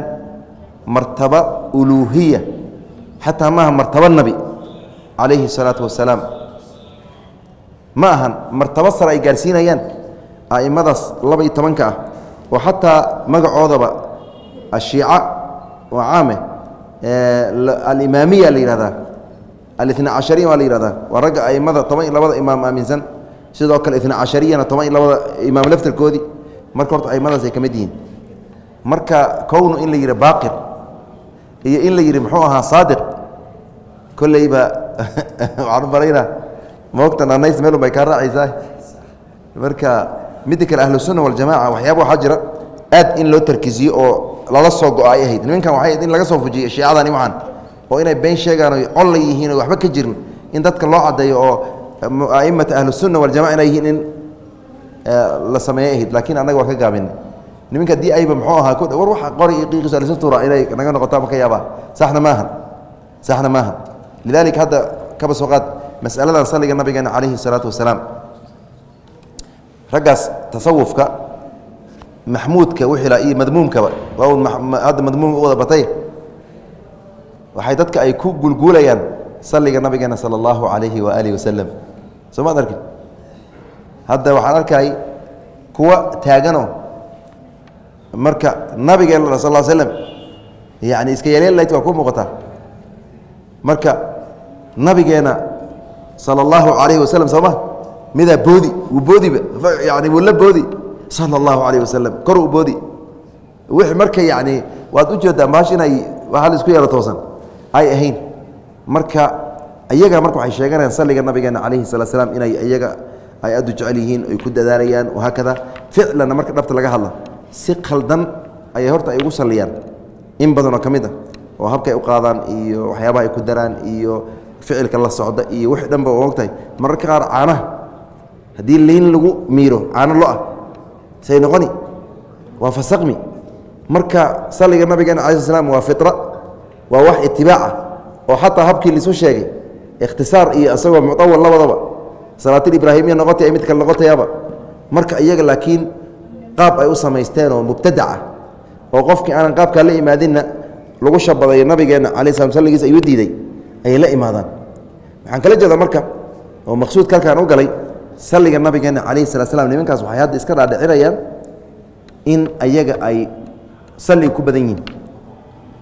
martaba uluuhiya xataa maaha martaba nebi calayhi الsalaatu wasalaam. Ma ahan martabo sare ay gaarsiinayaan a'immadaas laba iyo tobanka ah oo xataa magacoodaba ashiica oo caame alimaamiya la yihahdaa alina cashariya waa la yihahdaa waa ragga a'immada toban iyo labada imaam aaminsan sidoo kale ina cashariyana toban iyo labada imaam laftarkoodii marka horta a'immadaas ay ka mid yihiin. Marka kownu in la yidhi baaqir iyo in la yidhi muxuu ahaa saadiq kolleyba waxaan u baraynaa moogta nanays meelun bay kaa raacaysaa marka midda kale ahlusunna waljamaca waxyaaba waxaa jira aad in loo tarkiisiyo oo lala soo go-a ay ahayd. Nimankan waxay ahayd in laga soo fujiyey shiicadani waxaan oo inay been sheegaan oy colla yihiin oo waxba ka jirin in dadka loo caddeeyo oo a'immata ahlusunna waljamaca inay yihiin in la sameeyay ahayd. Laakiin annaga waa ka gaabinay niminka haddii ayba muxuu ahaa war waxa qori iyo qiiqiisu alisu tuura inay naga noqoto ma ka yaabaa. Saxna maahan. Saxna maaha lidaalika hadda kaba soo qaad masaladan salliga nabigeena calayhi salaatu wasalaam raggaas tasawufka maxmuudka wixila iyo madmuumkaba waa hadda madmuum u wada batay waxay dadka ay ku gulguulayaan salliga nabigeena sala allahu calayhi waaalihi wasalam soo maad arkin hadda waxaan arkay kuwa taaganoo marka nabigeena sal slam yani iska yeelyeellayt waa ku muuqataa marka nabigeena sala allahu calayhi wasalam sooma midaa boodi wuu boodiba. Yani wuu la boodi. Sala allahu calayh wasalam kor u boodi. Wixii marka yani waad u jeedaa maash inay hal isku yeelo toosan. Ay ahayn. Marka iyaga marka waxay sheeganayaan salliga nabigeena calayhi salaa slam inay iyaga ay aad u jecel yihiin ay ku dadaalayaan wahaakada ficlanna marka dhabta laga hadla si khaldan ayay horta ay ugu salliyaan. In badanoo ka mid ah oo habkay u qaadaan iyo waxyaabaha ay ku daraan iyo ficilka la socda iyo wix dhanba ogtahay. Mararka qaar caanaha haddii liin lagu miiro caano lo'ah say noqoni waa fasaqmi. Marka salliga nabigeena cala sl slam waa fira waa wax itibaaca oo xataa habkii laisu sheegay ikhtisaar iyo isagoo muawal labadaba salaatil ibraahimiya noqotay mid kale noqotayaba marka iyaga laakiin qaab ay u samaysteen oo mubtadaca oo qofkii aanan qaabkaa la imaadinna lagu shabadayo nabigeena cala slam salligiis ayuu diiday ayay la imaadaan. Waxaan kala jeedaa marka oo maqsuudka halkaan u galay salliga nabigeena calayhi salaa slam nimankaas waxay hadda iska dhaadhicinayaan in ayaga ay salliga ku badan yihiin.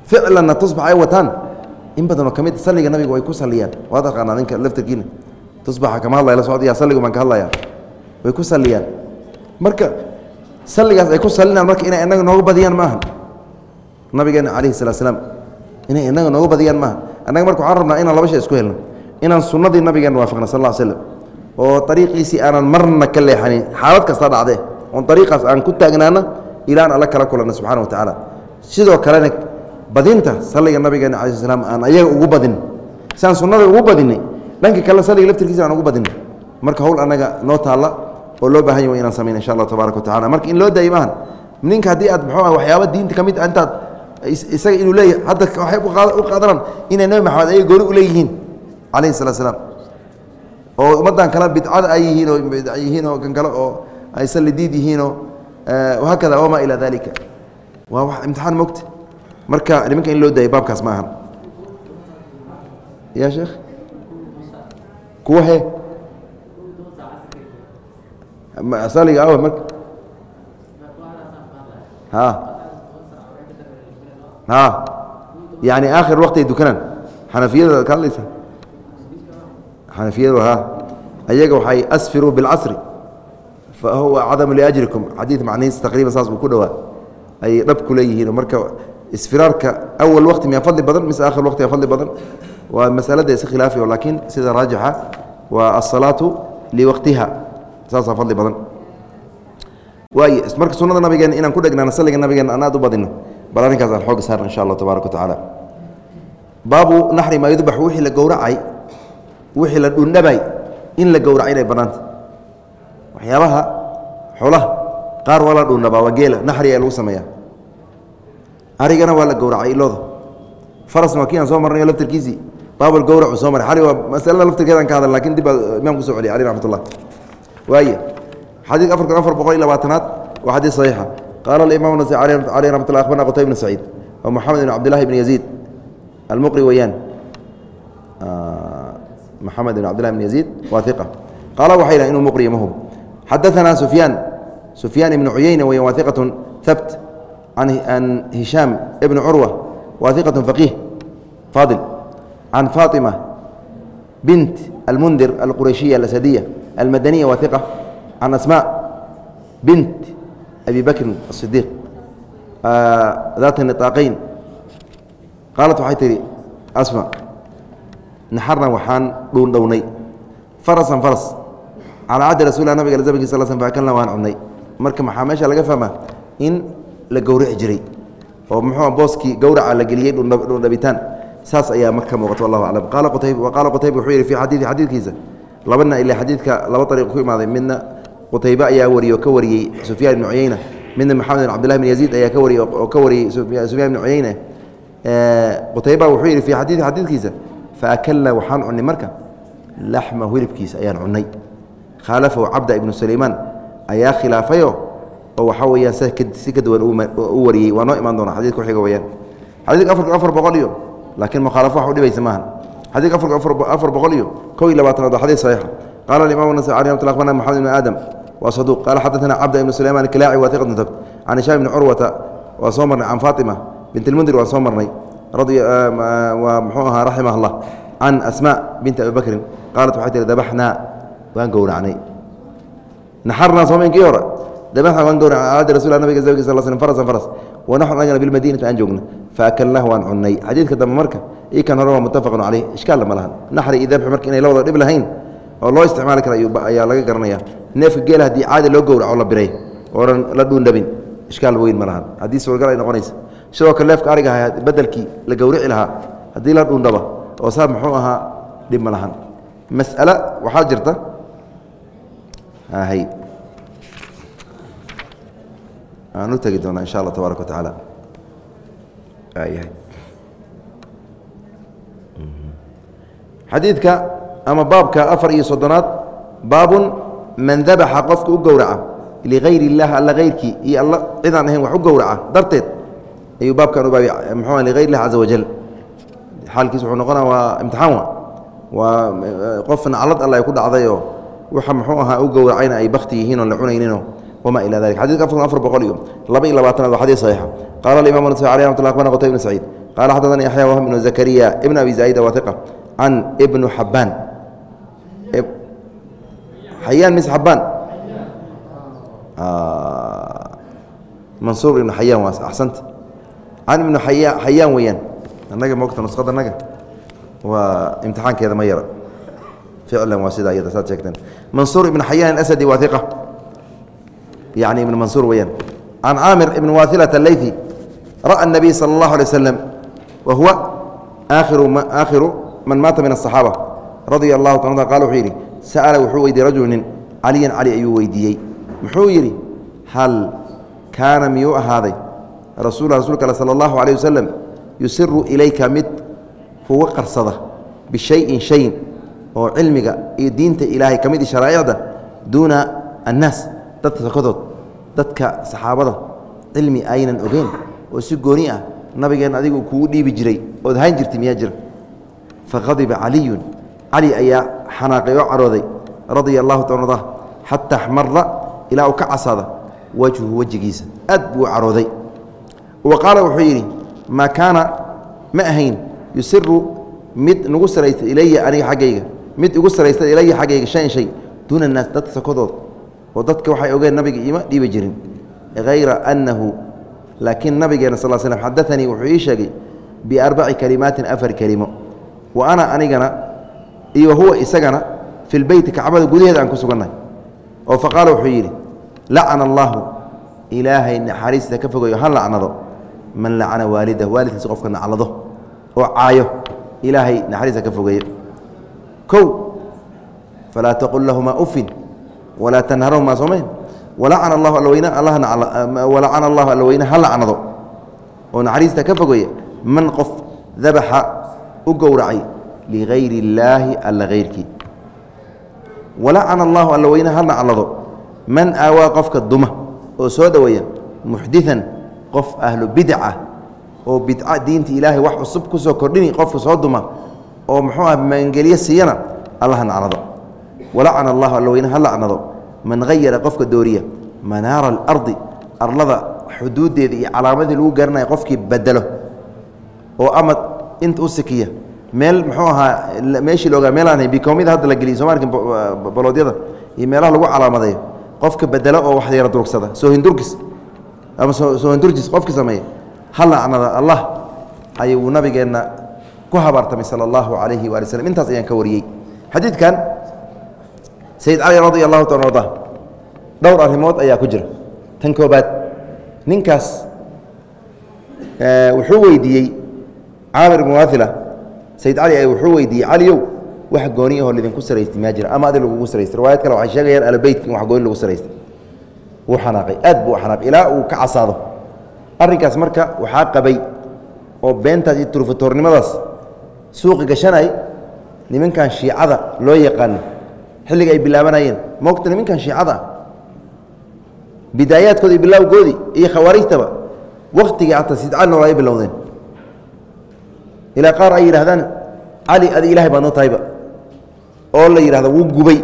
Ficlanna tusbax ay wataan in badanoo ka mid salliga nabiga way ku salliyaan. Waad aqaanaa ninka laftarkiina tusbaxa kama hadlaya la socdaya salligu baan ka hadlaya way ku salliyaan. Marka salligaas ay ku sallinaan marka inay inaga nooga badiyaan maaha nabigeena calayhi salaa slaam inay inaga nooga badiyaan maaha annaga marka waxaan rabnaa inaan laba shay isku helno inaan sunnadii nabigeena waafaqna sal ll slam oo ariiqiisii aanan marna ka leexanin xaalad kasta dhacdee oon ariiqaas aan ku taagnaana ilaan alla kala kulanna subxana wa tacaala. Sidoo kalena badinta salliga nabigeena cala sl slam aan ayaga ugu badin siaan sunnada ugu badinay dhanka kale salliga laftirkiisa aan ugu badinay marka howl annaga noo taalla oo loo baahan ya inaan samayn insha allah tabaaraka wa tacala marka in loo daayo maahan ninka haddii aad muxuu ah waxyaaba diinta ka mid ah intaad isaga inuu leeyahay hadda waxay u qaadanaan inay nebi maxamed ayaga gooni u leeyihiin calayhi salatu salaam oo ummaddan kale bidcada ay yihiin oo bidc yihiin oo kan kale oo ay sallidiid yihiinoo wahaakada wamaa ilaa dalika waa wax imtixaan mogta marka nimanka in loo daayay baabkaas ma ahan. Ya sheekh? Kuwa he saliga aw marka. Ha yani aakhir waqti ay dukanaan. Xanafiyada ka hadlaysa? Xanafiyadu ha? Ayaga waxay asfiruu bilcasri fa huwa acdamu liajrikum xadiid macnihiis taqriiban saas buu ku dhowaa. Ay dhab ku leeyihiin marka isfiraarka awal waqti miyaa fadli badan mise aakhir waqti yaa fadli badan? Waa masalada isi khilaafi o laakiin sida raajixa waa asalaatu liwaqtiha saasaa fadli badan. Waay marka sunada nabigeena inaan ku dhegnaano salliga nabigeena aan aad u badino bal arrinkaas aan xooga saarna insha allah tabaaraka wa tacaala. Baabu naxri maa yudbax wixii la gowracay wixii la dhundhabay in la gowraca inay bannaanta. Waxyaabaha xoolaha qaar waa la dhundhabaa waa geela naxri ayaa lagu sameeyaa. Arigana waa la gowracay ilooda. Farasna waa kii aan soo marnayo laftarkiisii baabul gowracu soo maray. Xali waa masalada laftarkeedaan ka hadal laakiin dib baa imaam ku so celiya cali raxmat ullah waaya xadiid afar kun afar boqol iyo labaatanaad waa xadiid saxiixa qala اimaam alي ramat la abarna qtay bn saciid wa moxamed ibn cabdilahi bn yaziid almuqri weyaan maxamed ibn cabdillahi bn yaziid waa iqa qaala waxay dhahen inuu muqriyo ma hub xadaanaa sufyaan sufyaan ibnu cuyeyna weya waa iqatun habt an hishaam ibn curwa waa iqatun faqiih faadil can faatima bint almundir alqurayshiya alasadiya almadaniya waa iqa can asma bint أبي بكر الصديق آه ذات النطاقين قالت وحيتري أسماء naxarna waxaan dhuundhownay farasan faras calaa cadi rasulilah nabiga zabnki sal sl fakalna waan cunay marka maxaa meesha laga fahmaa in la gowrici jiray oo muxuu booskii gowraca la geliyey dhuundhabitaan saas ayaa marka muuqata wallahu aclam qaala qutayb wa qaala qutayba wuxuu yidhi fii xadiidi xadiidkiisa labana ilaa xadiidka laba ariiq ku imaaday midna qutaybe ayaa wariyey oo ka wariyey sufyaan ibnu cuyeyna midna maxamed bin cabdillahi bin yaziid ayaa ka wariyey oo ka wariyey sufyaan ibnu cuyeyne qutayba wuxuu yidhi fii xadiidi xadiidkiisa faakalnaa waxaan cunnay marka laxmahu hilibkiisa ayaan cunnay khaalafahu cabda ibnu sulaymaan ayaa khilaafayo oo waxaa weyaan si ka duwan u wariyey. Waa noo imaan doona xadidka kuxiga weyaan xadidka afarka afar boqol iyo laakiin mukhaalafo wax u dhibaysa maaha xadidka afarka afar boqol iyo kow iyo labaatanaad waa xadiid saxiixa. Qaala imam nasai alih ramat akhbarna maxamed ibn aadam wa saduq. Qaala xadaana cabda ibnu sulayman kalaaci waa iqatun tabt can hishaam ibni curwata waa soo marnay can faatima bint lmundir waa soo marnay ah, ah, waa muxuu ahaa raximah allah can asmaa binti abi qaalat waxay tihi dabaxnaa waan gowracnay. Naxarnaa soomainkii hore. Dabaxnaa waan gowracnay. Alaada rasul nabiga zawgi sal slm farasan faras. Wa naxnu bilmadiinati aan joogna faakalnah waan cunnay. Xadiidka dambe marka io kan hore waa mutafaqun caleyh ishkaalla ma lahan. Naxri iyo dabxi marka inay labada dhib lahayn oo loo isticmaali kara ayaa laga garanaya. Neefka geela haddii caadi loo gowraco la biray oonan la dhuundhabin ishkaal weyn ma lahan. Haddii suuragal ay noqonaysa. Sidoo kale neefka ariga ahaa bedelkii la gowrici lahaa haddii la dhuundhaba oo saa muxuu ahaa dhib ma lahan. Mas'ale waxaa jirta. Aan u tegi doonaa insha allah tabaaraka wa tacaala. Yahay xadiidka ama baabka afar iyo soddonaad baabun man dabaxa qofka u gowraca ligayr اllah alla hayrkii iyo alla cidaan ahayn wax u gowraca darteed ayuu baabkan u baabay mxuu ligayr اllah caza wajal xaalkiis wuxuu noqonaa waa imtixaan wa waa qof naclad alla ay ku dhacdayoo waxa muxuu ahaa u gowracayna ay bakti yihiin oon la cunayninoo wamaa ila dalik xadidka afar afar boqol iyo laba iyo labaatanaad waa xadiis saxiixa qaala alimam nasai alih ramat lla akbarna qutayb ibn saciid qaala xaddaثani yaxya wahm ibnu zakariya ibn abi zaa'ida waa iqa can ibnu xabaan xayaan mis xabaan mansuur ibnu xayaan waa axsanta can ibnu aya xayaan weeyaan annaga mogta nusqada annaga waa imtixaankeeda ma yara ficlan waa sidaa iyada saad sheegteen mansuur ibnu xayaan asadi waa iqa yani ibn mansuur weyaan can caamir ibn wailata aleyثi ra'a الnabiy salى اllah alيه waslm wa huwa aakhiru man maata min الصaxaaba radi allahu ta qal wuxuu yidhi sa'ala wuxuu weydiiyey rajulu nin caliyan cali ayuu weydiiyey. Muxuu yidhi hal kaana miyuu ahaaday? Rasul rasuulka al sala allahu calayh wasalam yusiru ilayka mid kuga qarsada bishayin shayin oo cilmiga iyo diinta ilaahay ka mid i sharaaicda duuna annaas dadka sokadood dadka saxaabada cilmi aynan ogeen oo si gooni ah nabigeen adigu kugu dhiibi jiray ood ahaan jirtay miyaa jira? Faqadiba caliyun cali ayaa xanaaqay oo carooday radia allahu taala xataa axmara ilaa uu ka casaada wajhu wejigiisa aad buu carooday. Wa qaala wuxuu yidhi maa kaana ma ahayn yusiru mid nagu saraysta ilaya aniga xaggayga mid igu saraysta ilaya xaggayga shan shay duuna annaas dadka sokodood oo dadka waxay ogeen nabiga ima dhiibi jirin hayra annahu laakiin nabigeena sal slm xadaanii wuxuu ii sheegay biarbaci kalimaatin afar kelimo wa ana anigana iyo huwa isagana fi lbeyti kacbada gudaheeda aan ku sugannahay oo faqaala wuxuu yidhi lacana allaahu ilaahay naxariista ka fogayo ha lacnado man lacana waalidah waalidkiisa qofka naclado oo caayo ilaahay naxariista ka fogeeyo kow falaa taqul lahumaa ufin walaa tanharahuma soomeen walacana allahu alweyne walacana allahu alweyne ha lacnado oo naxariista ka fogeeya man qof dabaxa u gowracay ligayri illaahi alla hayrkii walacana allahu alweyne ha naclado man aawaa qofka duma oo soo dhoweeya muxdian qof ahlu bidca oo bidca diinta ilaahay wax cusub ku soo kordhini qofka soo duma oo muxuu ah maangelyo siiyana alla ha naclado walacana allahu alweyne ha lacnado man hayara qofka dooriya manaara alardi arlada xuduuddeeda iyo calaamadii lagu garanaya qofkii bedelo oo ama inta u sikiya meel muxuu ahaa meeshii la ogaa meel aan bikoomyada hadda la geliyo soomaalka baloodyada iyo meelaha lagu calaamadeeyo qofka bedelo oo wax yara durugsada soohindurgis ama soohindurjis qofki sameeya ha lacnada allah ayuu nabigeenna ku habaartamay sala allahu calayhi waali slm intaas ayaan ka wariyey. Xadiidkan sayid cali radi allahu taala arda dhowr arrimood ayaa ku jira. Tan koobaad ninkaas wuxuu weydiiyey caamir ibn waaila sayid cali wuxuu weydiiyey caliyow wax gooni ahoo lidinku saraystay maa jira. Ama adi lagugu saraystay. Riwaayad kale waxay sheegayaan albeytka in wax gooni lagu saraystay. Wuu xanaaqay aad buu xanaaqay ilaa uu ka casaado. Arrinkaas marka waxaa qabay oo beentaas iyo turfatoornimadaas suuqi gashanay nimankan shiicada loo yaqaano xilliga ay bilaabanayeen. Moogta nimankan shiicada ah bidaayaadkoodi iyo bilaawgoodii iyo khawaarijtaba waktigii xataa sidcaan nool ay bilowdeen ilaa qaar ay yidhahdaan cali adi ilahay baad noo tahayba. Oo la yidhahdo wuu gubay.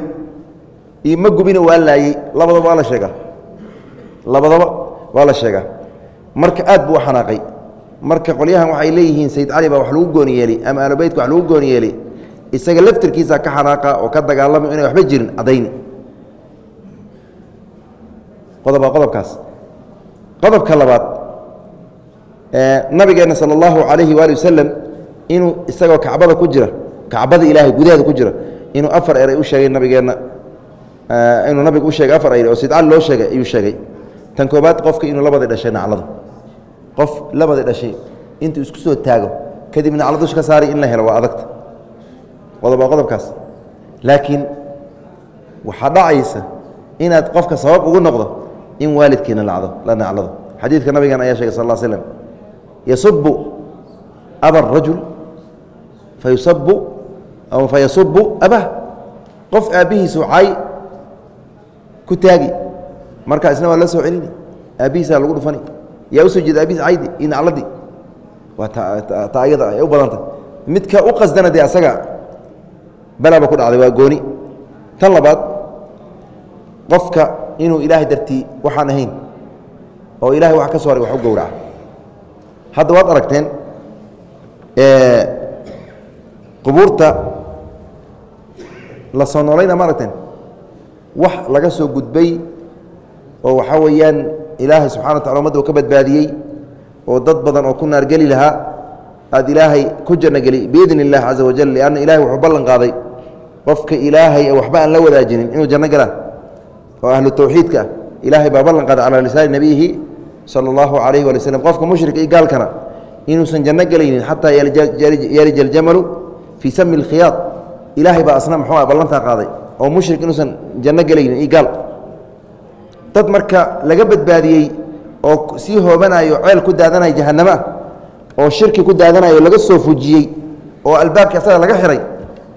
Ma gubina waa laayey labadaba waa la sheegaa. Labadaba waa la sheegaa. Marka aad buu u xanaaqay. Marka qolyahan waxay leeyihiin sayid cali baa wax lagu gooni yeelay ama aalobeytka wax lagu gooni yeelay. Isaga laftirkiisa ka xanaaqa oo ka dagaalamay inay waxba jirin caddayni qodob waa qodobkaas. Qodobka labaad nabigeenna sala allahu calayhi waali wasalam inuu isagoo kacbada ku jira kacbada ilaahay gudaheeda ku jira inuu afar eray u sheegay nabigeenna inuu nabigu u sheegay afar eray oo sayid cali loo sheegay ayuu sheegay. Tan koobaad qofka inuu labadii dhashay naclada qof labadii dhashay intuu isku soo taago kadib dush ka saari in la helo waa adagta. Qodob waa qodobkaas. Laakiin waxaa dhacaysa inaad qofka sabab ugu noqdo in waalidkiina lacdo la naclado. Xadiidka nabigan ayaa sheegay sal slam yasubu aba rajul fayasubu abah. Qof aabbihiisu cay ku taagi. Markaa isna waa la soo celini. Aabbihiisaa lagu dhufani. Yaa u soo jeeda aabbihiis caydi iyo nacladii waa ta ayada ay u badanta midka u qasdana dee asaga balaba ku dhacday waa gooni. Tan labaad qofka inuu ilaahay dartii waxaan ahayn oo ilahay wax ka soo haray wax u gowraca. Hadda waad aragteen qubuurta la soo noolayna ma aragteen? Wax laga soo gudbay oo waxaa weeyaan ilaahay subxana wa tacala umadda uu ka badbaadiyey oo dad badan oo ku naargeli lahaa aad ilaahay ku janno geli biidn اllahi caza wajal lianna ilahay wuxuu ballan qaaday qofka ilaahay waxba aan la wadaajinin inuu janno galaan oo ahlu tawxiidka ah ilaahay baa ballan qaaday calaa lisaani nebiyihi sala allahu calayhi wali slm qofka mushrika iyo gaalkana inuusan janno gelaynin xataa yarija aljamalu fii sami اlkhiyaad ilaahay baa asna muxuu ballantaa qaaday. Oo mushrik inuusan janno gelaynin iyo gaal. Dad marka laga badbaadiyey oo sii hoobanayo ceel ku daadanayo jahannamo ah oo shirki ku daadanayo laga soo fujiyey oo albaabkii asaga laga xiray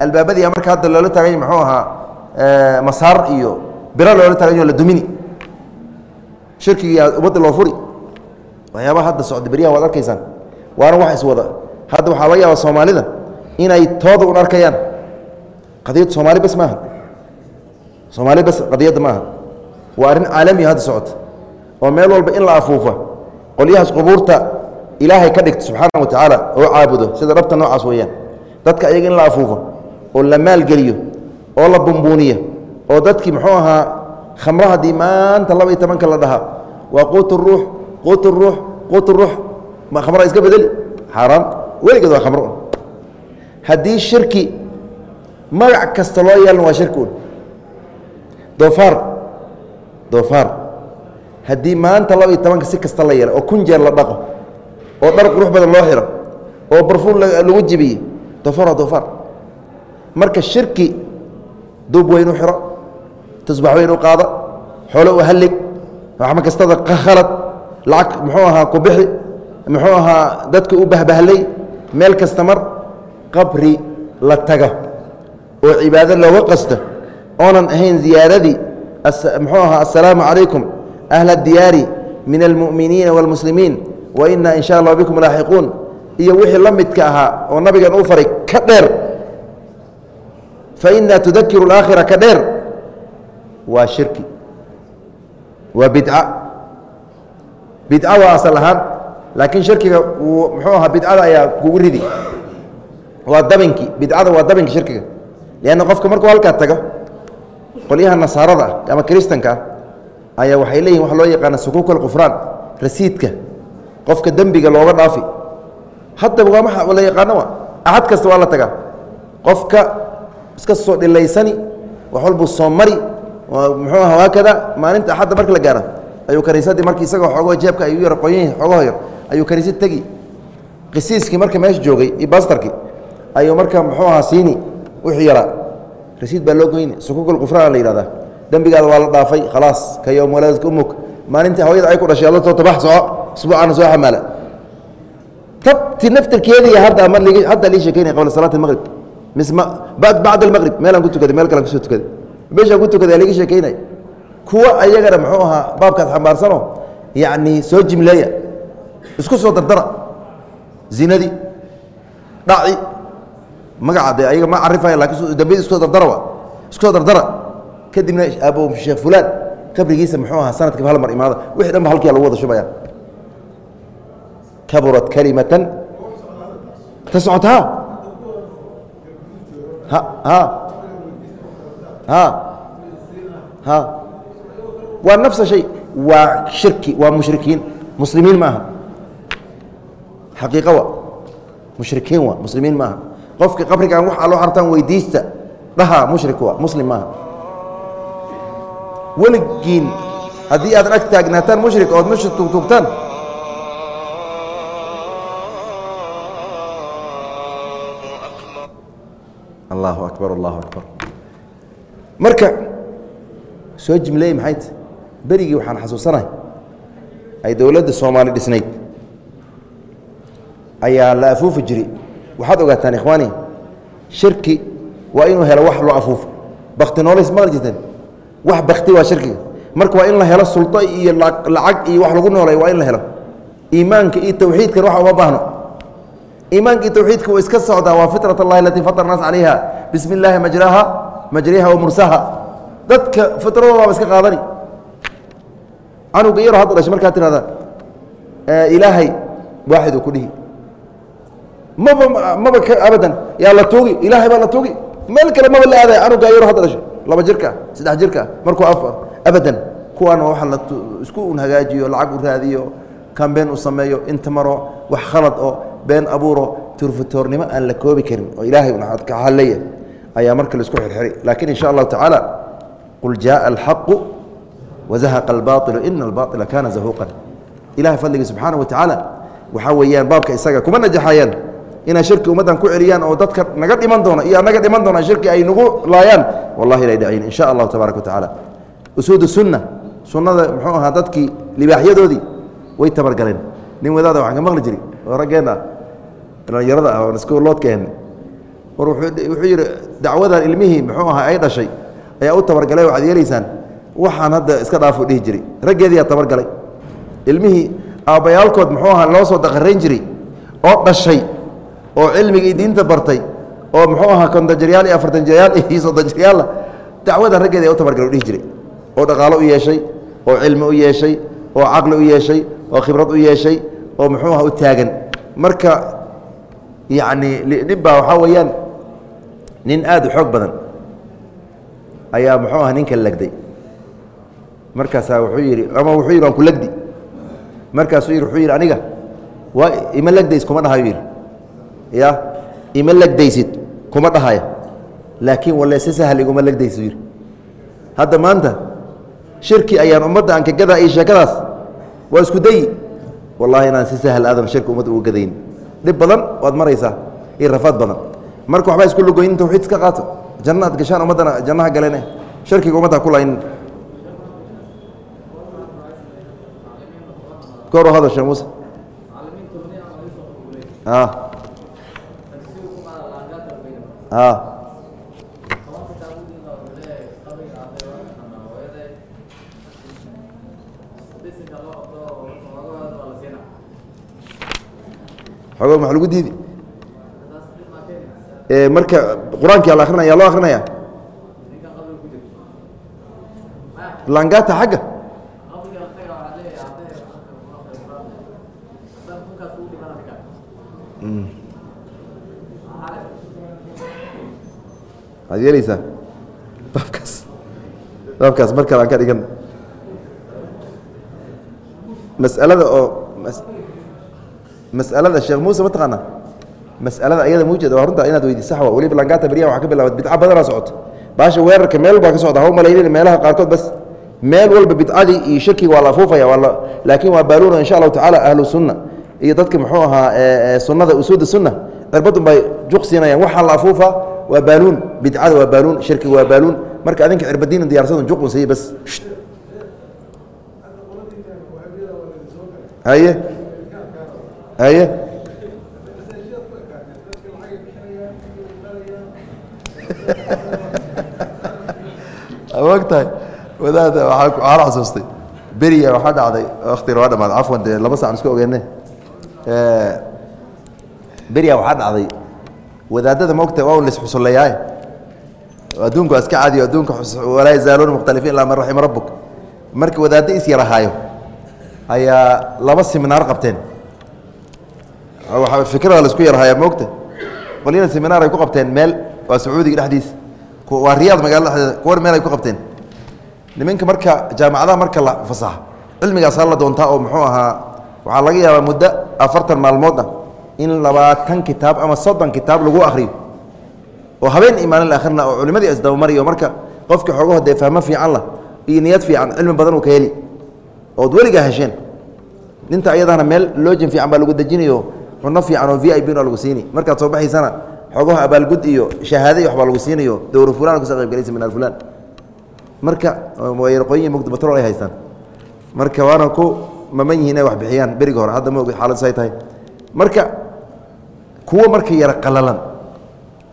albaabadii marka hadda loola taagany muxuu ahaa masaar iyo biro loola taagany la dumini. Shirkigii ummadda loo furi. Waxyaabaha hadda socda beryaha waad arkaysaan. Waana wax iswada hadda waxaa laga yaaba soomaalida inay tooda un arkayaan. Qadiyadda soomaali bas maaha. Soomaali bas qadiyadda maaha. Waa arrin caalamiya hadda socota oo meel walba in la afuufa qolyahaas qubuurta ilaahay ka dhigto subxaana wa tacaala oo caabudo sida dhabta noocaas weeyaan. Dadka ayaga in la afuufo oo la maalgeliyo oo la bumbuuniyo oo dadkii muxuu ahaa khamra haddii maanta laba iyo tobanka la dhahaa waa quut ruux quut ruux quut ruux. Ma khamra iska bedeli xaaraan weligeed waa khamro haddii shirki magac kasta loo yeelna waa shirki un doofaar. Doofaar. Haddii maanta laba iyo tobanka si kasta la yeelo oo kun jeer la dhaqo oo dhar qurux badan loo xiro oo barfuun lagu jibiye doofaar waa doofaar. Marka shirki duub weyn u xiro tusbax weyn u qaada xoolo u hallig waxma kastada khalad lacag muxuu ahaa ku muxuu ahaa dadka u bahbahlay meel kasta mar qabri la taga oo cibaado looga qasto oonan ahayn ziyaaradii muxuu ahaa assalaamu calaykum ahla diyaari min almu'miniina wاlmuslimiin wa ina in sha allah bikum laaxiquun. Iyo wixii la midka ahaa oo nabigan uu faray ka dheer. Faina tudakiru اlaakhira ka dheer. Waa shirki. Waa bidca bidca waa asal ahaan laakiin shirkiga uu muxuu ahaa bidcada ayaa kugu ridi waa dabinkii bidcada waa dabinki shirkiga. Lianna qofka markuu halkaa tago qolyaha nasaarada ah ama kiristanka ah ayaa waxay leeyihiin waxa loo yaqaana sukuuk alqufraan rasiidka. Qofka dembiga looga dhaafi. Haddaba waa ma la yaqaano wa axad kasta waa la tagaa. Qofka iska soo dhilaysani wax walbuu soo mari muxuu aha haakada maalinta axadda marka la gaara ayuu kaniisadii marki isagoo xoogo jeebka ay u yar qoyan xoogaho yar ayuu kaniisad tegi. Qisiiskii marka meesha joogay iyo bastarkii ayuu marka muxuu ahaa siini wixii yaraa. Rasiid baa loo goyni sukuukul qufraan la yihahdaa dembigaada waa la dhaafay. Khalaas ka yowm walaadka umuk maalintii hooyada ay ku dhashay alla soo tabax soco isbuucana soo xamaala. Tabti naftirkeedii hadda ma hadda lii sheekeynaya qabla salaat almaqrib mise ma bacda almaqrib meelaan ku tukaday meel kalaan ku soo tukaday meeshaan ku tukaday laga sheekeynay kuwa ayagana muxuu ahaa baabkaas xambaarsanoo yacni soo jimleeya. Isku soo dardara. Zinadii dhaci magaca dee ayaga ma carifaya lakiin dambiyada isku dardara wa isku soo dardara. Kadibna abu sheekh fulaan qabrigiisa muxuu ahaa sanadkiiba hal mar imaada wixii dhan ba halkiia lagu wada shubaya. Kaburat kalimatan. Ta socota ha ha. Ha. Ha. Waa nafsa shay. Waa shirki waa mushrikiin. Muslimiin ma aha xaqiiqa wa mushrikiin wa muslimiin ma aha qofka qabrigaan wax aloo hartaan weydiista dhaha mushrik wa muslim maaha. Weligiin haddii aadan ag taagnaataan mushrik ood mushrik tugtugtaan allahu akbar allahu akbar. Marka soo jimleey maxay berigii waxaan xasuusanahay ay dowladda soomaali dhisnayd ayaa la afuufi jiray waxaad ogaataan ikhwaani shirki waa inuu helo wax loo afuufo. Bakti noolays maqli jirteen wax bakti waa shirkiga marka waa in la helo sulto iyo lacag iyo wax lagu noolay waa in la helo. Iimaanka iyo tawxiidkan waxa uma baahno. Iimaanka iyo tawxiidka wuu iska socdaa waa fitrat allahi alatii fatara naas calayha. Bismi illaahi majraha majriha wa dadka fitradoodaaba iska qaadani. Canuga yaro hadda dhashay markaa tirahda ilaahay waaxid ku dhihi maba maba abadan. Yaa la tuugi ilaahay baa la tuugi meel kale maba la aadaya canuga yaro hadda dhashay. Laba jirka saddex jirka markuu abadan. Kuwaana waxa la isku un hagaajiyo lacag u raadiyo kambeen u sameeyo inta maro wax khalad oo been abuuro turfatoornimo aan la koobi karin. Oo ilaahay kaaleeya ayaa marka la isku xirxiray laakiin in sha allahu tacaala qul jaءa alxaqu wazahaqa albailu ina albaila kaana zahuuqan. Ilahay fadligii subxaana wa tacaala waxaa weeyaan baabka isaga kuma najaxayaan inay shirki ummaddan ku celiyaan oo dadka naga dhiman doona iyo anaga dhiman doona shirki ay nagu laayaan wallahi inay dhacayn in sha allahu tabaaraka wa tacaala. Usuud sunna sunnada muxuu ahaa dadkii libaaxyadoodii way tabargaleen nin wadaada waxaan ka maqli jiri oo raggeenna dhallinyarada ah oon iskooloodkeenna war wuxuu yidhi dacwadan ilmihii muxuu ahaa ay dhashay ayaa u tabargalay waxaad yeelaysaan waxaan hadda iska dhaafo dhihi jiray raggeediyaa tabargalay ilmihii aabbayaalkood muxuu ahaa loo soo daqarayn jiray oo dhashay oo cilmigii diinta bartay oo muxuu ahaa kontanjaryaal iyo afartanjaryaal iyo soddonjaryaalla dacwadan raggeedi u tabargalay dhihi jiray. Oo dhaqaalo u yeeshay oo cilmi u yeeshay oo caqli u yeeshay oo khibrad u yeeshay oo muxuu aha u taagan. Marka yacni dhib baa waxaa weeyaan nin aad u xoog badan ayaa muxuu aha ninka legday markaasaa wuxuu yidhi ama wuxuu yidhi waan ku legdi markaasuu yidhi wuxuu yidhi aniga waa ima legdays kuma dhahayo yidhi ya ima legdaysid kuma dhahaya. Laakiin walle si sahal iguma legdaysu yidhi hadda maanta shirki ayaan ummadda aan ka gadaa iyo sheekadaas. Waa isku dayi. Wallahi inaan si sahal aadan shirki ummadda uga gadayn. Dhib badan waad maraysaa. Iyo rafaad badan. Marka waxbaa isku lugoyn tawxiid iska qaato. Janna ad gashaan ummaddana jannaha galene. Shirkiga ummadda ku u hadal sheekh muuse a a xoogo maxa lagu diidi? Marka qur'aankii la akrinaya loo akrinaya langata xagga waad yeeleysaa baabkaas. Baabkaas mar kale aan ka dhigan. Mas'alada oo mas'alada sheekh muuse ma taqaana mas'alada ayada muujeeda waa runta inaad weydiisa sax waa weliba langata beryaha waxaa ka bilaabad bidca badanaa socoto baasha weerarka meel baa ka socda ha malaynin meelaha qaarkood bas meel walba bidcadii iyo shirkiga waa la afuufaya waa la laakiin waa baaluuna insha allahu tacaala ahlu sunna. Iyo dadka muxuu ahaa sunnada usuuda sunna cirbadun bay juq siinayaan waxaa la afuufa waa baaluun bidcada waa baaluun shirkiga waa baaluun. Marka adinka cirbadiina diyaarsadun juqun siiye bas. Haye mogtahay wadaada waxaan xasuustay. Beriya waxaa dhacday. Waktiga waa dhamaad cafwan dee laba saan isku ogeene beriya waxaa dhacday wadaadada mogtahay waa un laisxusullayaaye adduunku iska caadiyo adduunka walaa yazaaluuna mukhtalifiin ilaa man raxima rabbuk. Marka wadaaddo is yarahaayo ayaa laba seminaar qabteen. Fikrada la isku yarahaya moogta qolyana seminaar ay ku qabteen meel waa sacuudiga dhexdiisa waa riyaad magaalada dhexdeeda kuwan meel ay ku qabteen. Nimanka marka jaamacadaha marka la fasaxa cilmigaasaa la doontaa oo muxuu ahaa waxaa laga yaabaa muddo afartan maalmood ah in labaatan kitaab ama soddon kitaab lagu akriyo oo habeen imaanin la akhrina oo culimadii isdabamariyo marka qofka xoogaho dee fahmo fiican lah iyo niyad fiican cilmi badan uu ka heli ood weligaa hesheen ninta ayadana meel loojin fiican baa lagu dejinayo cuno fiican oo v i b lagu siini. Markaad soo baxaysana xoogaho abaalgud iyo shahaada iyo waxbaa lagu siinayo dowra fulan kusa qaybgalaysa min alfulan marka yarqooyin mugd batrol ay haystaan. Marka waana ku maman yihiin inay wax bixiyaan beriga hore hadda ma ogi xaalad say tahay marka kuwo marka yara qalalan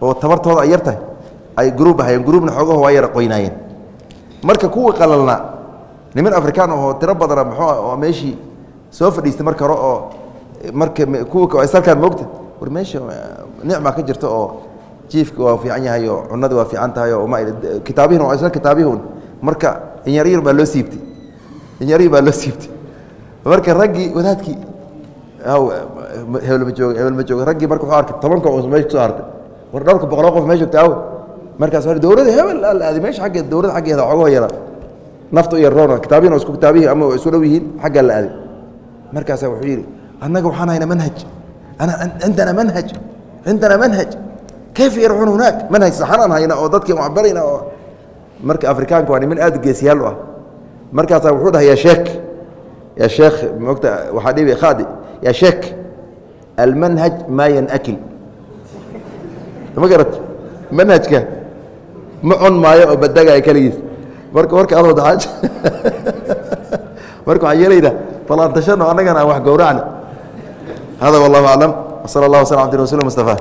oo tabartooda ay yar tahay ay gruub ahayeen gruubna xoogaho waa yara qoynaayeen. Marka kuwa qalalna niman afrikaan oo tiro badana muxuu oo meeshii soo fadhiistay marka hore oo marka kuwa salkaan moogta war meesha nicma ka jirta oo jiifka waa fiican yahay oo cunada waa fiican tahay oo ma kitaabihin waa isla kitaabihun marka inyaryar baa loo siibtay. Inyaryar baa loo siibtay. Marka raggii wadaadkii hebel ma jooga hebel ma jooga. Raggii marka wuxuu arkay tobanka oo meesha ku soo hartay. War dhowrka boqoloo qof meesha joogta awe markaas dowladda hebel aadi meesha aggeed dowladda xaggeeda xogoho yara nafta u yarroona kitaabihin oo isku kitaabihi ama isu dhow yihiin xaggaa la aaday markaasaa wuxuu yidhi annaga waxaan hayna manhaj. Ana cindana manhaj. Cindana manhaj. Kayfa yarcuun hunaak manhaj saxanaan hayna oo dadkii waxbarayna oo marka afrikaanka waa niman aad geesiyaal u ah. Markaasaa wuxuu dhahay yaa sheek yaa sheekh mogta waxaa dhibi khaadi. Yaa sheek almanhaj maa yanakil ma garat manhajka ma con maayo oo badagaya keligiis marka warka adoo daxaaj marka waxaan yeelaynaa falaantashano annagana aan wax gowracna hada wallahu aclam wsala allah waslam abdi rasul mustafa